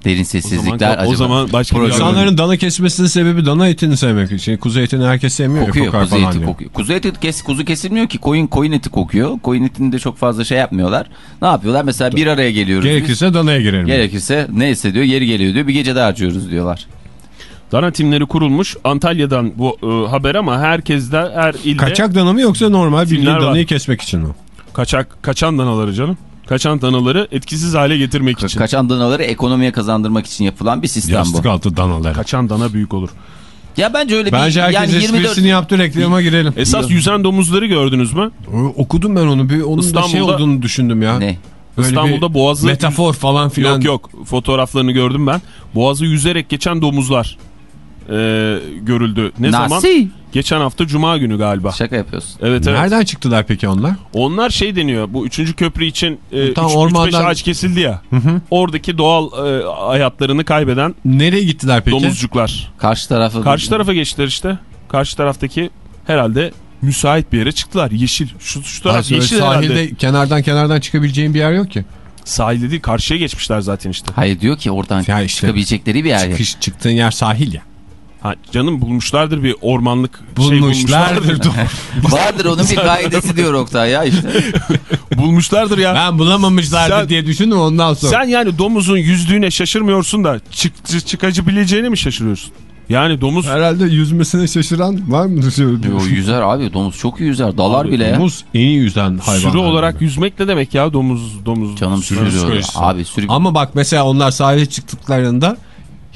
Derin O sessizlikler zaman, acaba. o zaman başka Program- İnsanların dana kesmesinin sebebi dana etini sevmek. Şey, kuzu etini herkes sevmiyor. kokuyor ya, kokar kuzu falan eti kokuyor. Kuzu eti kes, kuzu kesilmiyor ki koyun koyun eti kokuyor. Koyun etini de çok fazla şey yapmıyorlar. Ne yapıyorlar? Mesela bir araya geliyoruz biz. Gerekirse danaya girerim. Gerekirse neyse diyor yeri geliyor diyor bir gece de harcıyoruz diyorlar. Dana timleri kurulmuş. Antalya'dan bu e, haber ama herkeste her ilde Kaçak dana mı yoksa normal bildiğin Timler var. danayı kesmek için mi? kaçak kaçan danaları canım. Kaçan danaları etkisiz hale getirmek için. Kaçan danaları ekonomiye kazandırmak için yapılan bir sistem Yastık bu. altı danaları. Kaçan dana büyük olur. Ya bence öyle Bence bir herkes yani 24 esprisini yaptı reklama girelim. Esas yüzen domuzları gördünüz mü? Okudum ben onu. Bir, onun da şey İstanbul'da- olduğunu düşündüm ya. ne? Böyle İstanbul'da boğazı... Metafor falan filan. Yok yok fotoğraflarını gördüm ben. Boğazı yüzerek geçen domuzlar e, görüldü. Ne zaman? Nasıl? Geçen hafta Cuma günü galiba. Şaka yapıyorsun. Evet evet. Nereden çıktılar peki onlar? Onlar şey deniyor bu 3. köprü için e, Tam 3-5 ormandan- ağaç kesildi ya. Oradaki doğal e, hayatlarını kaybeden Nereye gittiler peki? domuzcuklar. Karşı tarafı Karşı tarafa geçtiler işte. Karşı taraftaki herhalde müsait bir yere çıktılar. Yeşil. Şu, şu taraf Hayır, yeşil sahilde herhalde. kenardan kenardan çıkabileceğin bir yer yok ki. Sahilde değil karşıya geçmişler zaten işte. Hayır diyor ki oradan Ya işte- çıkabilecekleri bir yer. yok. Çıkış çıktığın yer sahil ya. Ha, canım bulmuşlardır bir ormanlık şey Bulmuşlardır. Vardır onun bir kaidesi diyor Oktay ya işte. bulmuşlardır ya. ben bulamamışlardı Sen- diye düşündüm ondan sonra. Sen yani domuzun yüzdüğüne şaşırmıyorsun da çık, çık, çıkabileceğine mi şaşırıyorsun? Yani domuz Herhalde yüzmesine şaşıran var mı? Yo, yüzer abi domuz çok iyi yüzer dalar Abi, bile ya. Domuz en iyi yüzen hayvan. sürü olarak yüzmek ne demek ya domuz domuz. Canım Sürü sürüyor. psikolojisi. Abi sürü Ama bak mesela onlar sahile çıktıklarında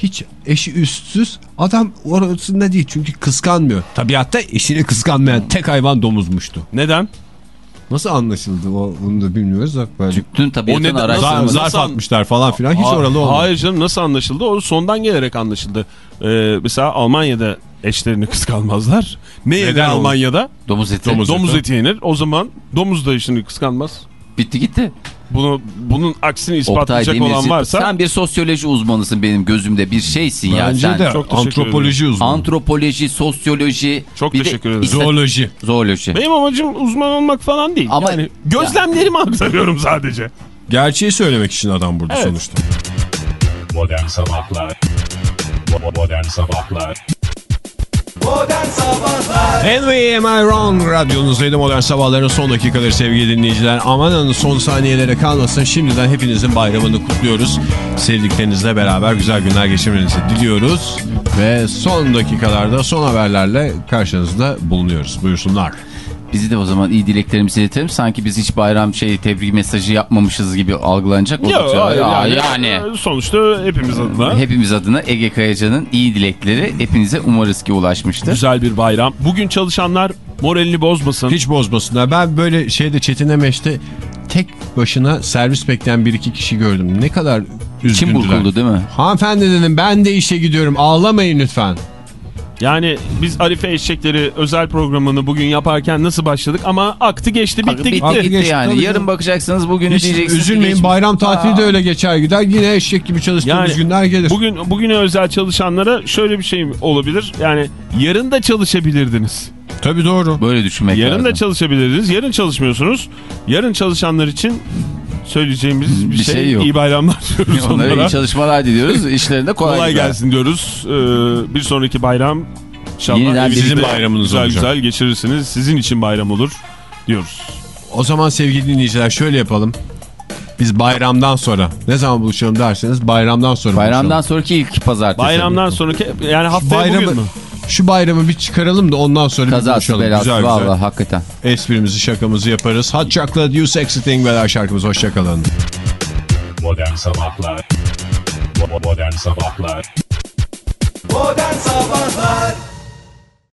hiç eşi üstsüz adam orasında değil çünkü kıskanmıyor. Tabiatta eşini kıskanmayan tek hayvan domuzmuştu. Neden? Nasıl anlaşıldı o bunu da bilmiyoruz da böyle. Tüm tabiatın araştırması. zarf an- atmışlar falan filan hiç oralı olmadı. Hayır canım nasıl anlaşıldı? O sondan gelerek anlaşıldı. Ee, mesela Almanya'da eşlerini kıskanmazlar. Ne yenir? Almanya'da? Domuz eti. Domuz Domuz eti. eti yenir. O zaman domuz da eşini kıskanmaz. Bitti gitti. Bunu bunun aksini Oktay ispatlayacak olan Demirci varsa sen bir sosyoloji uzmanısın benim gözümde bir şeysin ya Bence sen. de Çok antropoloji uzmanı. Antropoloji, sosyoloji. Çok bir de teşekkür ederim. Zooloji. Zooloji. benim amacım uzman olmak falan değil. Ama- yani gözlemlerimi aktarıyorum sadece. Gerçeği söylemek için adam burada Evet. sonuçta. Modern Sabahlar Modern Sabahlar We am I wrong radyonuzdaydı modern sabahların son dakikaları sevgili dinleyiciler. Amanın son saniyelere kalmasın. Şimdiden hepinizin bayramını kutluyoruz. Sevdiklerinizle beraber güzel günler geçirmenizi diliyoruz. Ve son dakikalarda son haberlerle karşınızda bulunuyoruz. Buyursunlar. Bizi de o zaman iyi dileklerimizi iletelim. Sanki biz hiç bayram şey tebrik mesajı yapmamışız gibi algılanacak. Yok oldukça. hayır, Ya, yani, yani. sonuçta hepimiz adına Hepimiz adına Ege Kayacan'ın iyi dilekleri hepinize umarız ki ulaşmıştır. güzel bir bayram. Bugün çalışanlar moralini bozmasın. Hiç bozmasınlar. Ben böyle şeyde Çetin Emeş'te tek başına servis bekleyen bir iki kişi gördüm. Ne kadar Kim üzgündüler. burkuldu değil mi? Hanımefendi dedim ben de işe gidiyorum ağlamayın lütfen. Yani biz Arife Eşekleri özel programını bugün yaparken nasıl başladık ama aktı geçti bitti Bitti, gitti. Aktı gitti geçti, yani. tabii Yarın bakacaksınız bugünü Hiç diyeceksiniz. üzülmeyin geçmiş. bayram tatili de öyle geçer gider. Yine eşek gibi çalıştığımız Yani günler gelir. Bugün bugüne özel çalışanlara şöyle bir şey olabilir. Yani yarın da çalışabilirdiniz. Tabii doğru. Böyle düşünmek Yarın lazım. da çalışabilirdiniz. Yarın çalışmıyorsunuz. Yarın çalışanlar için söyleyeceğimiz bir, Bir şey, şey yok. iyi bayramlar diyoruz Onlara onlara. iyi çalışmalar diliyoruz. İşlerinde kolay, Kolay gelsin diyoruz. Ee, bir sonraki bayram inşallah Yeniden sizin bayramınız güzel olacak. güzel geçirirsiniz. Sizin için bayram olur diyoruz. O zaman sevgili dinleyiciler şöyle yapalım. Biz bayramdan sonra ne zaman buluşalım derseniz bayramdan sonra Bayramdan buluşalım. sonraki ilk pazartesi. Bayramdan sonraki yani haftaya bayramı, bugün mü? Şu bayramı bir çıkaralım da ondan sonra bir Kazası buluşalım. belası güzel güzel. hakikaten. Esprimizi şakamızı yaparız. Hot Chocolate You Sexy Thing ve şarkımız hoşçakalın. Modern Sabahlar Modern Sabahlar Modern Sabahlar